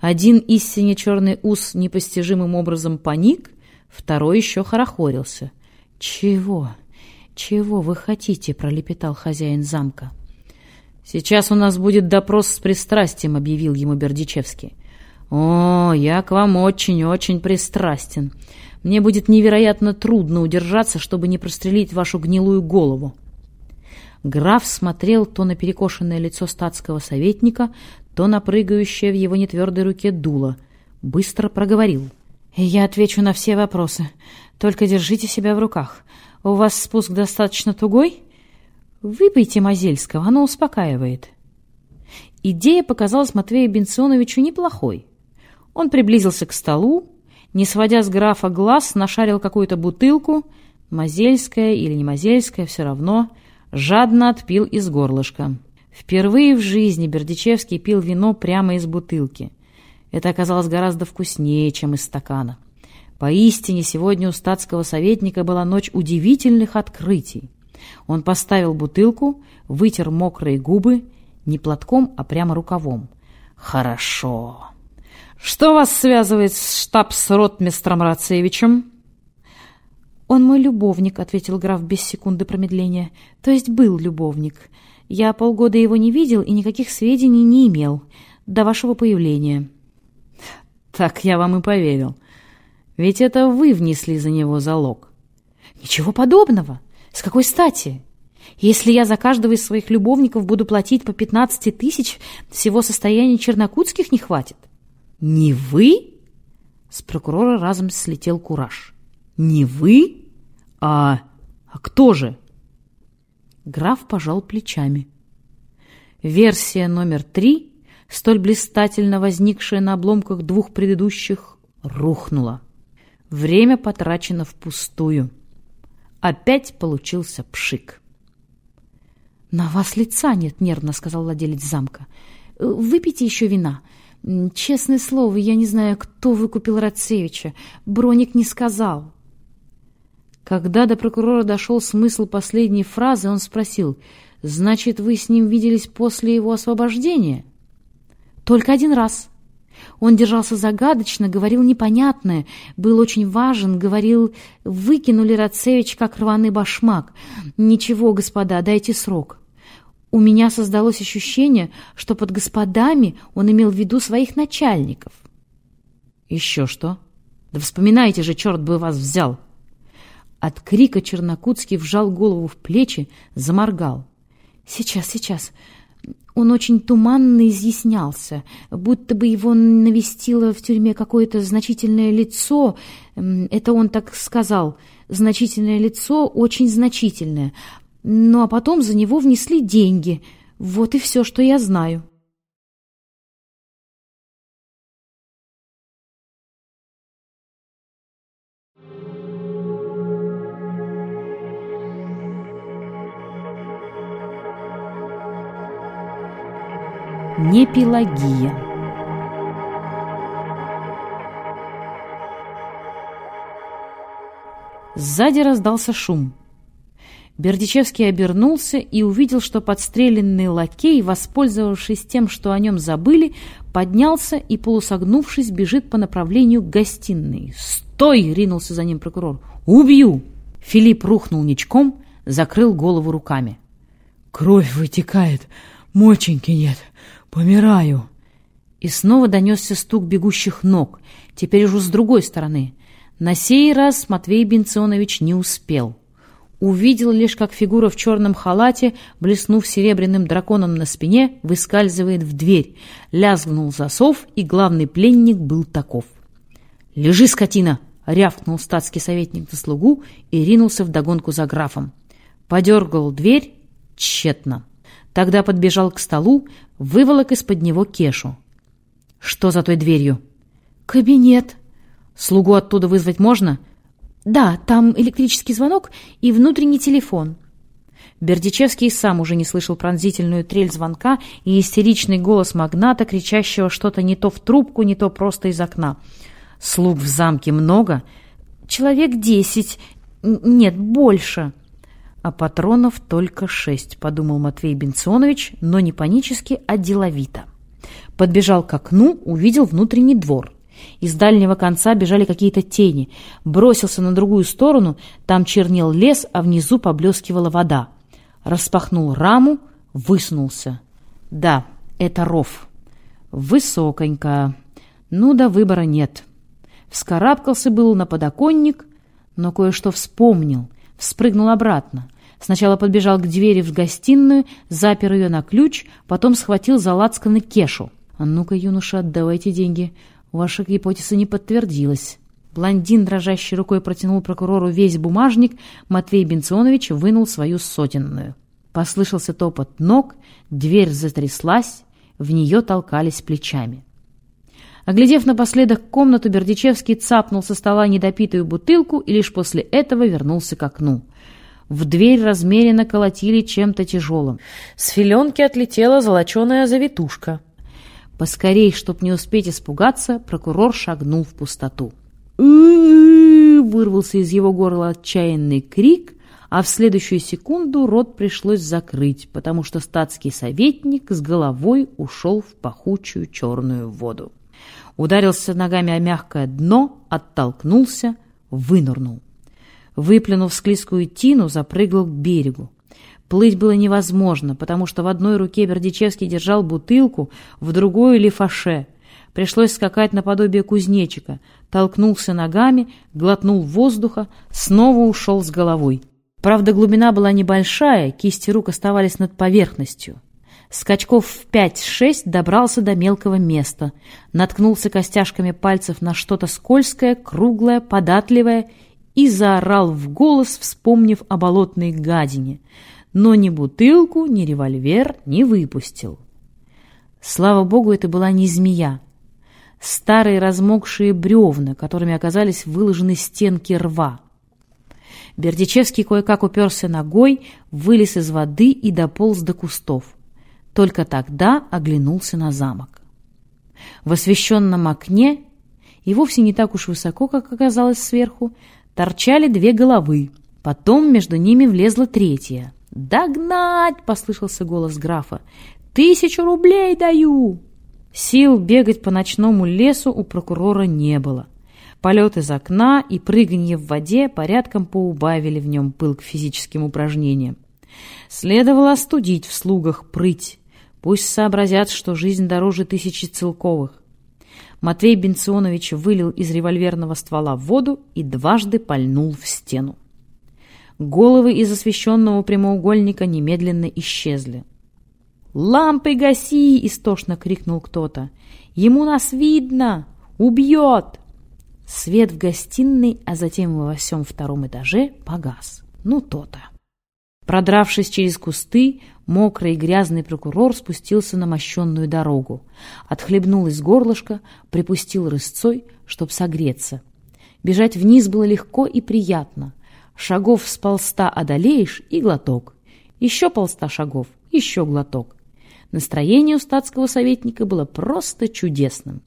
Один истинно черный ус непостижимым образом паник, второй еще хорохорился. «Чего? Чего вы хотите?» — пролепетал хозяин замка. «Сейчас у нас будет допрос с пристрастием», — объявил ему Бердичевский. «О, я к вам очень-очень пристрастен. Мне будет невероятно трудно удержаться, чтобы не прострелить вашу гнилую голову». Граф смотрел то на перекошенное лицо статского советника, то на прыгающее в его нетвердой руке дуло. Быстро проговорил. «Я отвечу на все вопросы. Только держите себя в руках. У вас спуск достаточно тугой?» «Выпейте Мазельского, оно успокаивает». Идея показалась Матвею Бенционовичу неплохой. Он приблизился к столу, не сводя с графа глаз, нашарил какую-то бутылку, Мазельская или не Мазельская, все равно, жадно отпил из горлышка. Впервые в жизни Бердичевский пил вино прямо из бутылки. Это оказалось гораздо вкуснее, чем из стакана. Поистине, сегодня у статского советника была ночь удивительных открытий. Он поставил бутылку, вытер мокрые губы, не платком, а прямо рукавом. «Хорошо. Что вас связывает с штабс-ротмистром Рацевичем?» «Он мой любовник», — ответил граф без секунды промедления. «То есть был любовник. Я полгода его не видел и никаких сведений не имел до вашего появления». «Так я вам и поверил. Ведь это вы внесли за него залог». «Ничего подобного. С какой стати? Если я за каждого из своих любовников буду платить по 15 тысяч, всего состояния чернокутских не хватит. Не вы? С прокурора разом слетел кураж. Не вы? А, а кто же? Граф пожал плечами. Версия номер три, столь блистательно возникшая на обломках двух предыдущих, рухнула. Время потрачено впустую. Опять получился пшик. «На вас лица нет», — нервно сказал владелец замка. «Выпейте еще вина. Честное слово, я не знаю, кто выкупил Рацевича. Броник не сказал». Когда до прокурора дошел смысл последней фразы, он спросил, «Значит, вы с ним виделись после его освобождения?» «Только один раз», он держался загадочно, говорил непонятное, был очень важен, говорил «выкинули Рацевич, как рваный башмак». «Ничего, господа, дайте срок». У меня создалось ощущение, что под господами он имел в виду своих начальников. «Еще что? Да вспоминайте же, черт бы вас взял!» От крика Чернокутский вжал голову в плечи, заморгал. «Сейчас, сейчас. Он очень туманно изъяснялся, будто бы его навестило в тюрьме какое-то значительное лицо. Это он так сказал. Значительное лицо, очень значительное. Ну а потом за него внесли деньги. Вот и все, что я знаю. Пелагия. Сзади раздался шум. Бердичевский обернулся и увидел, что подстреленный лакей, воспользовавшись тем, что о нем забыли, поднялся и, полусогнувшись, бежит по направлению к гостиной. «Стой!» — ринулся за ним прокурор. «Убью!» Филипп рухнул ничком, закрыл голову руками. «Кровь вытекает, моченьки нет. «Помираю!» И снова донесся стук бегущих ног, теперь уже с другой стороны. На сей раз Матвей Бенционович не успел. увидел лишь, как фигура в черном халате, блеснув серебряным драконом на спине, выскальзывает в дверь. Лязгнул засов, и главный пленник был таков. «Лежи, скотина!» — рявкнул статский советник на слугу и ринулся вдогонку за графом. Подергал дверь тщетно. Тогда подбежал к столу, выволок из-под него кешу. «Что за той дверью?» «Кабинет». «Слугу оттуда вызвать можно?» «Да, там электрический звонок и внутренний телефон». Бердичевский сам уже не слышал пронзительную трель звонка и истеричный голос магната, кричащего что-то не то в трубку, не то просто из окна. «Слуг в замке много?» «Человек десять. Нет, больше». «А патронов только шесть», — подумал Матвей Бенционович, но не панически, а деловито. Подбежал к окну, увидел внутренний двор. Из дальнего конца бежали какие-то тени. Бросился на другую сторону, там чернел лес, а внизу поблескивала вода. Распахнул раму, высунулся. Да, это ров. Высоконько. Ну да выбора нет. Вскарабкался был на подоконник, но кое-что вспомнил. Вспрыгнул обратно. Сначала подбежал к двери в гостиную, запер ее на ключ, потом схватил за лацканы Кешу. «А ну-ка, юноша, отдавайте деньги. Ваша гипотеза не подтвердилась. Блондин, дрожащей рукой, протянул прокурору весь бумажник. Матвей Бенционович вынул свою сотенную. Послышался топот ног, дверь затряслась, в нее толкались плечами. Оглядев напоследок комнату, Бердичевский цапнул со стола недопитую бутылку и лишь после этого вернулся к окну. В дверь размеренно колотили чем-то тяжелым. С филенки отлетела золоченая завитушка. Поскорей, чтоб не успеть испугаться, прокурор шагнул в пустоту. Вырвался из его горла отчаянный крик, а в следующую секунду рот пришлось закрыть, потому что статский советник с головой ушел в пахучую черную воду. Ударился ногами о мягкое дно, оттолкнулся, вынырнул. Выплюнув склизкую тину, запрыгал к берегу. Плыть было невозможно, потому что в одной руке Бердичевский держал бутылку, в другой — лифаше. Пришлось скакать наподобие кузнечика. Толкнулся ногами, глотнул воздуха, снова ушел с головой. Правда, глубина была небольшая, кисти рук оставались над поверхностью. Скачков в пять-шесть добрался до мелкого места, наткнулся костяшками пальцев на что-то скользкое, круглое, податливое и заорал в голос, вспомнив о болотной гадине — но ни бутылку, ни револьвер не выпустил. Слава богу, это была не змея. Старые размокшие бревна, которыми оказались выложены стенки рва. Бердичевский кое-как уперся ногой, вылез из воды и дополз до кустов. Только тогда оглянулся на замок. В освещенном окне, и вовсе не так уж высоко, как оказалось сверху, торчали две головы, потом между ними влезла третья — «Догнать!» — послышался голос графа. «Тысячу рублей даю!» Сил бегать по ночному лесу у прокурора не было. Полет из окна и прыганье в воде порядком поубавили в нем пыл к физическим упражнениям. Следовало остудить в слугах прыть. Пусть сообразят, что жизнь дороже тысячи целковых. Матвей Бенционович вылил из револьверного ствола воду и дважды пальнул в стену. Головы из освещенного прямоугольника немедленно исчезли. «Лампы гаси!» — истошно крикнул кто-то. «Ему нас видно! Убьет!» Свет в гостиной, а затем во всем втором этаже погас. Ну, то-то. Продравшись через кусты, мокрый и грязный прокурор спустился на мощенную дорогу. Отхлебнул из горлышка, припустил рысцой, чтоб согреться. Бежать вниз было легко и приятно. Шагов с полста одолеешь и глоток. Еще полста шагов, еще глоток. Настроение у статского советника было просто чудесным.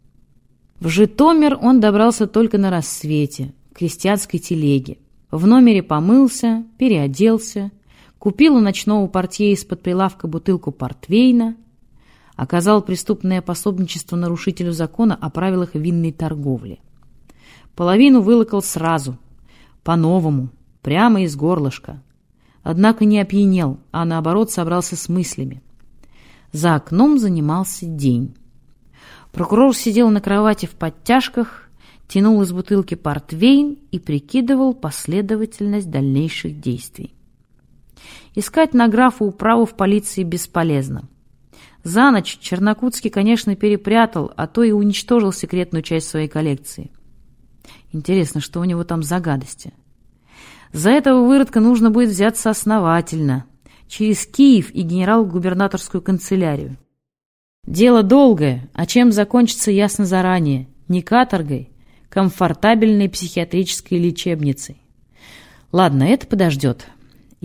В Житомир он добрался только на рассвете, к крестьянской телеге. В номере помылся, переоделся, купил у ночного портье из-под прилавка бутылку портвейна, оказал преступное пособничество нарушителю закона о правилах винной торговли. Половину вылокал сразу, по-новому, прямо из горлышка. Однако не опьянел, а наоборот собрался с мыслями. За окном занимался день. Прокурор сидел на кровати в подтяжках, тянул из бутылки портвейн и прикидывал последовательность дальнейших действий. Искать на графа управу в полиции бесполезно. За ночь Чернокутский, конечно, перепрятал, а то и уничтожил секретную часть своей коллекции. Интересно, что у него там за гадости? За этого выродка нужно будет взяться основательно, через Киев и генерал-губернаторскую канцелярию. Дело долгое, а чем закончится ясно заранее. Не каторгой, комфортабельной психиатрической лечебницей. Ладно, это подождет.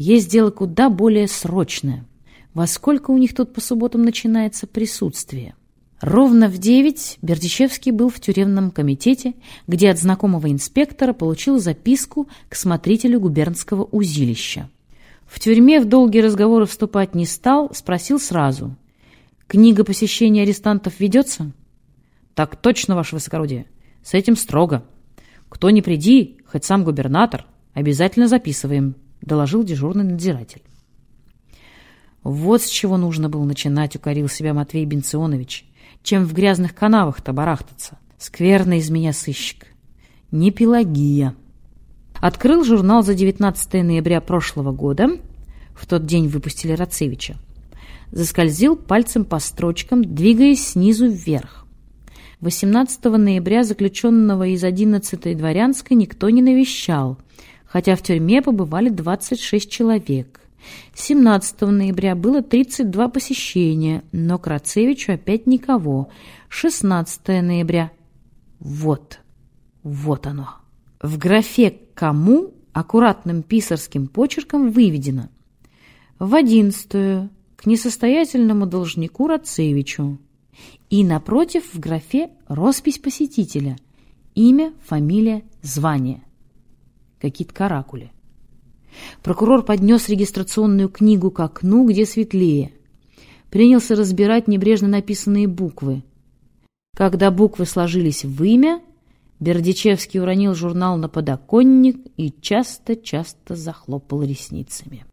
Есть дело куда более срочное. Во сколько у них тут по субботам начинается присутствие? Ровно в девять Бердичевский был в тюремном комитете, где от знакомого инспектора получил записку к смотрителю губернского узилища. В тюрьме в долгие разговоры вступать не стал, спросил сразу. «Книга посещения арестантов ведется?» «Так точно, ваше высокородие. С этим строго. Кто не приди, хоть сам губернатор, обязательно записываем», — доложил дежурный надзиратель. Вот с чего нужно было начинать, укорил себя Матвей Бенционович чем в грязных канавах-то барахтаться. Скверный из меня сыщик. Не Пелагия. Открыл журнал за 19 ноября прошлого года. В тот день выпустили Рацевича. Заскользил пальцем по строчкам, двигаясь снизу вверх. 18 ноября заключенного из 11-й дворянской никто не навещал, хотя в тюрьме побывали 26 человек. 17 ноября было 32 посещения, но к Рацевичу опять никого. 16 ноября. Вот, вот оно. В графе «Кому» аккуратным писарским почерком выведено в одиннадцатую к несостоятельному должнику Рацевичу. И напротив в графе роспись посетителя. Имя, фамилия, звание. Какие-то каракули. Прокурор поднес регистрационную книгу к окну, где светлее. Принялся разбирать небрежно написанные буквы. Когда буквы сложились в имя, Бердичевский уронил журнал на подоконник и часто-часто захлопал ресницами.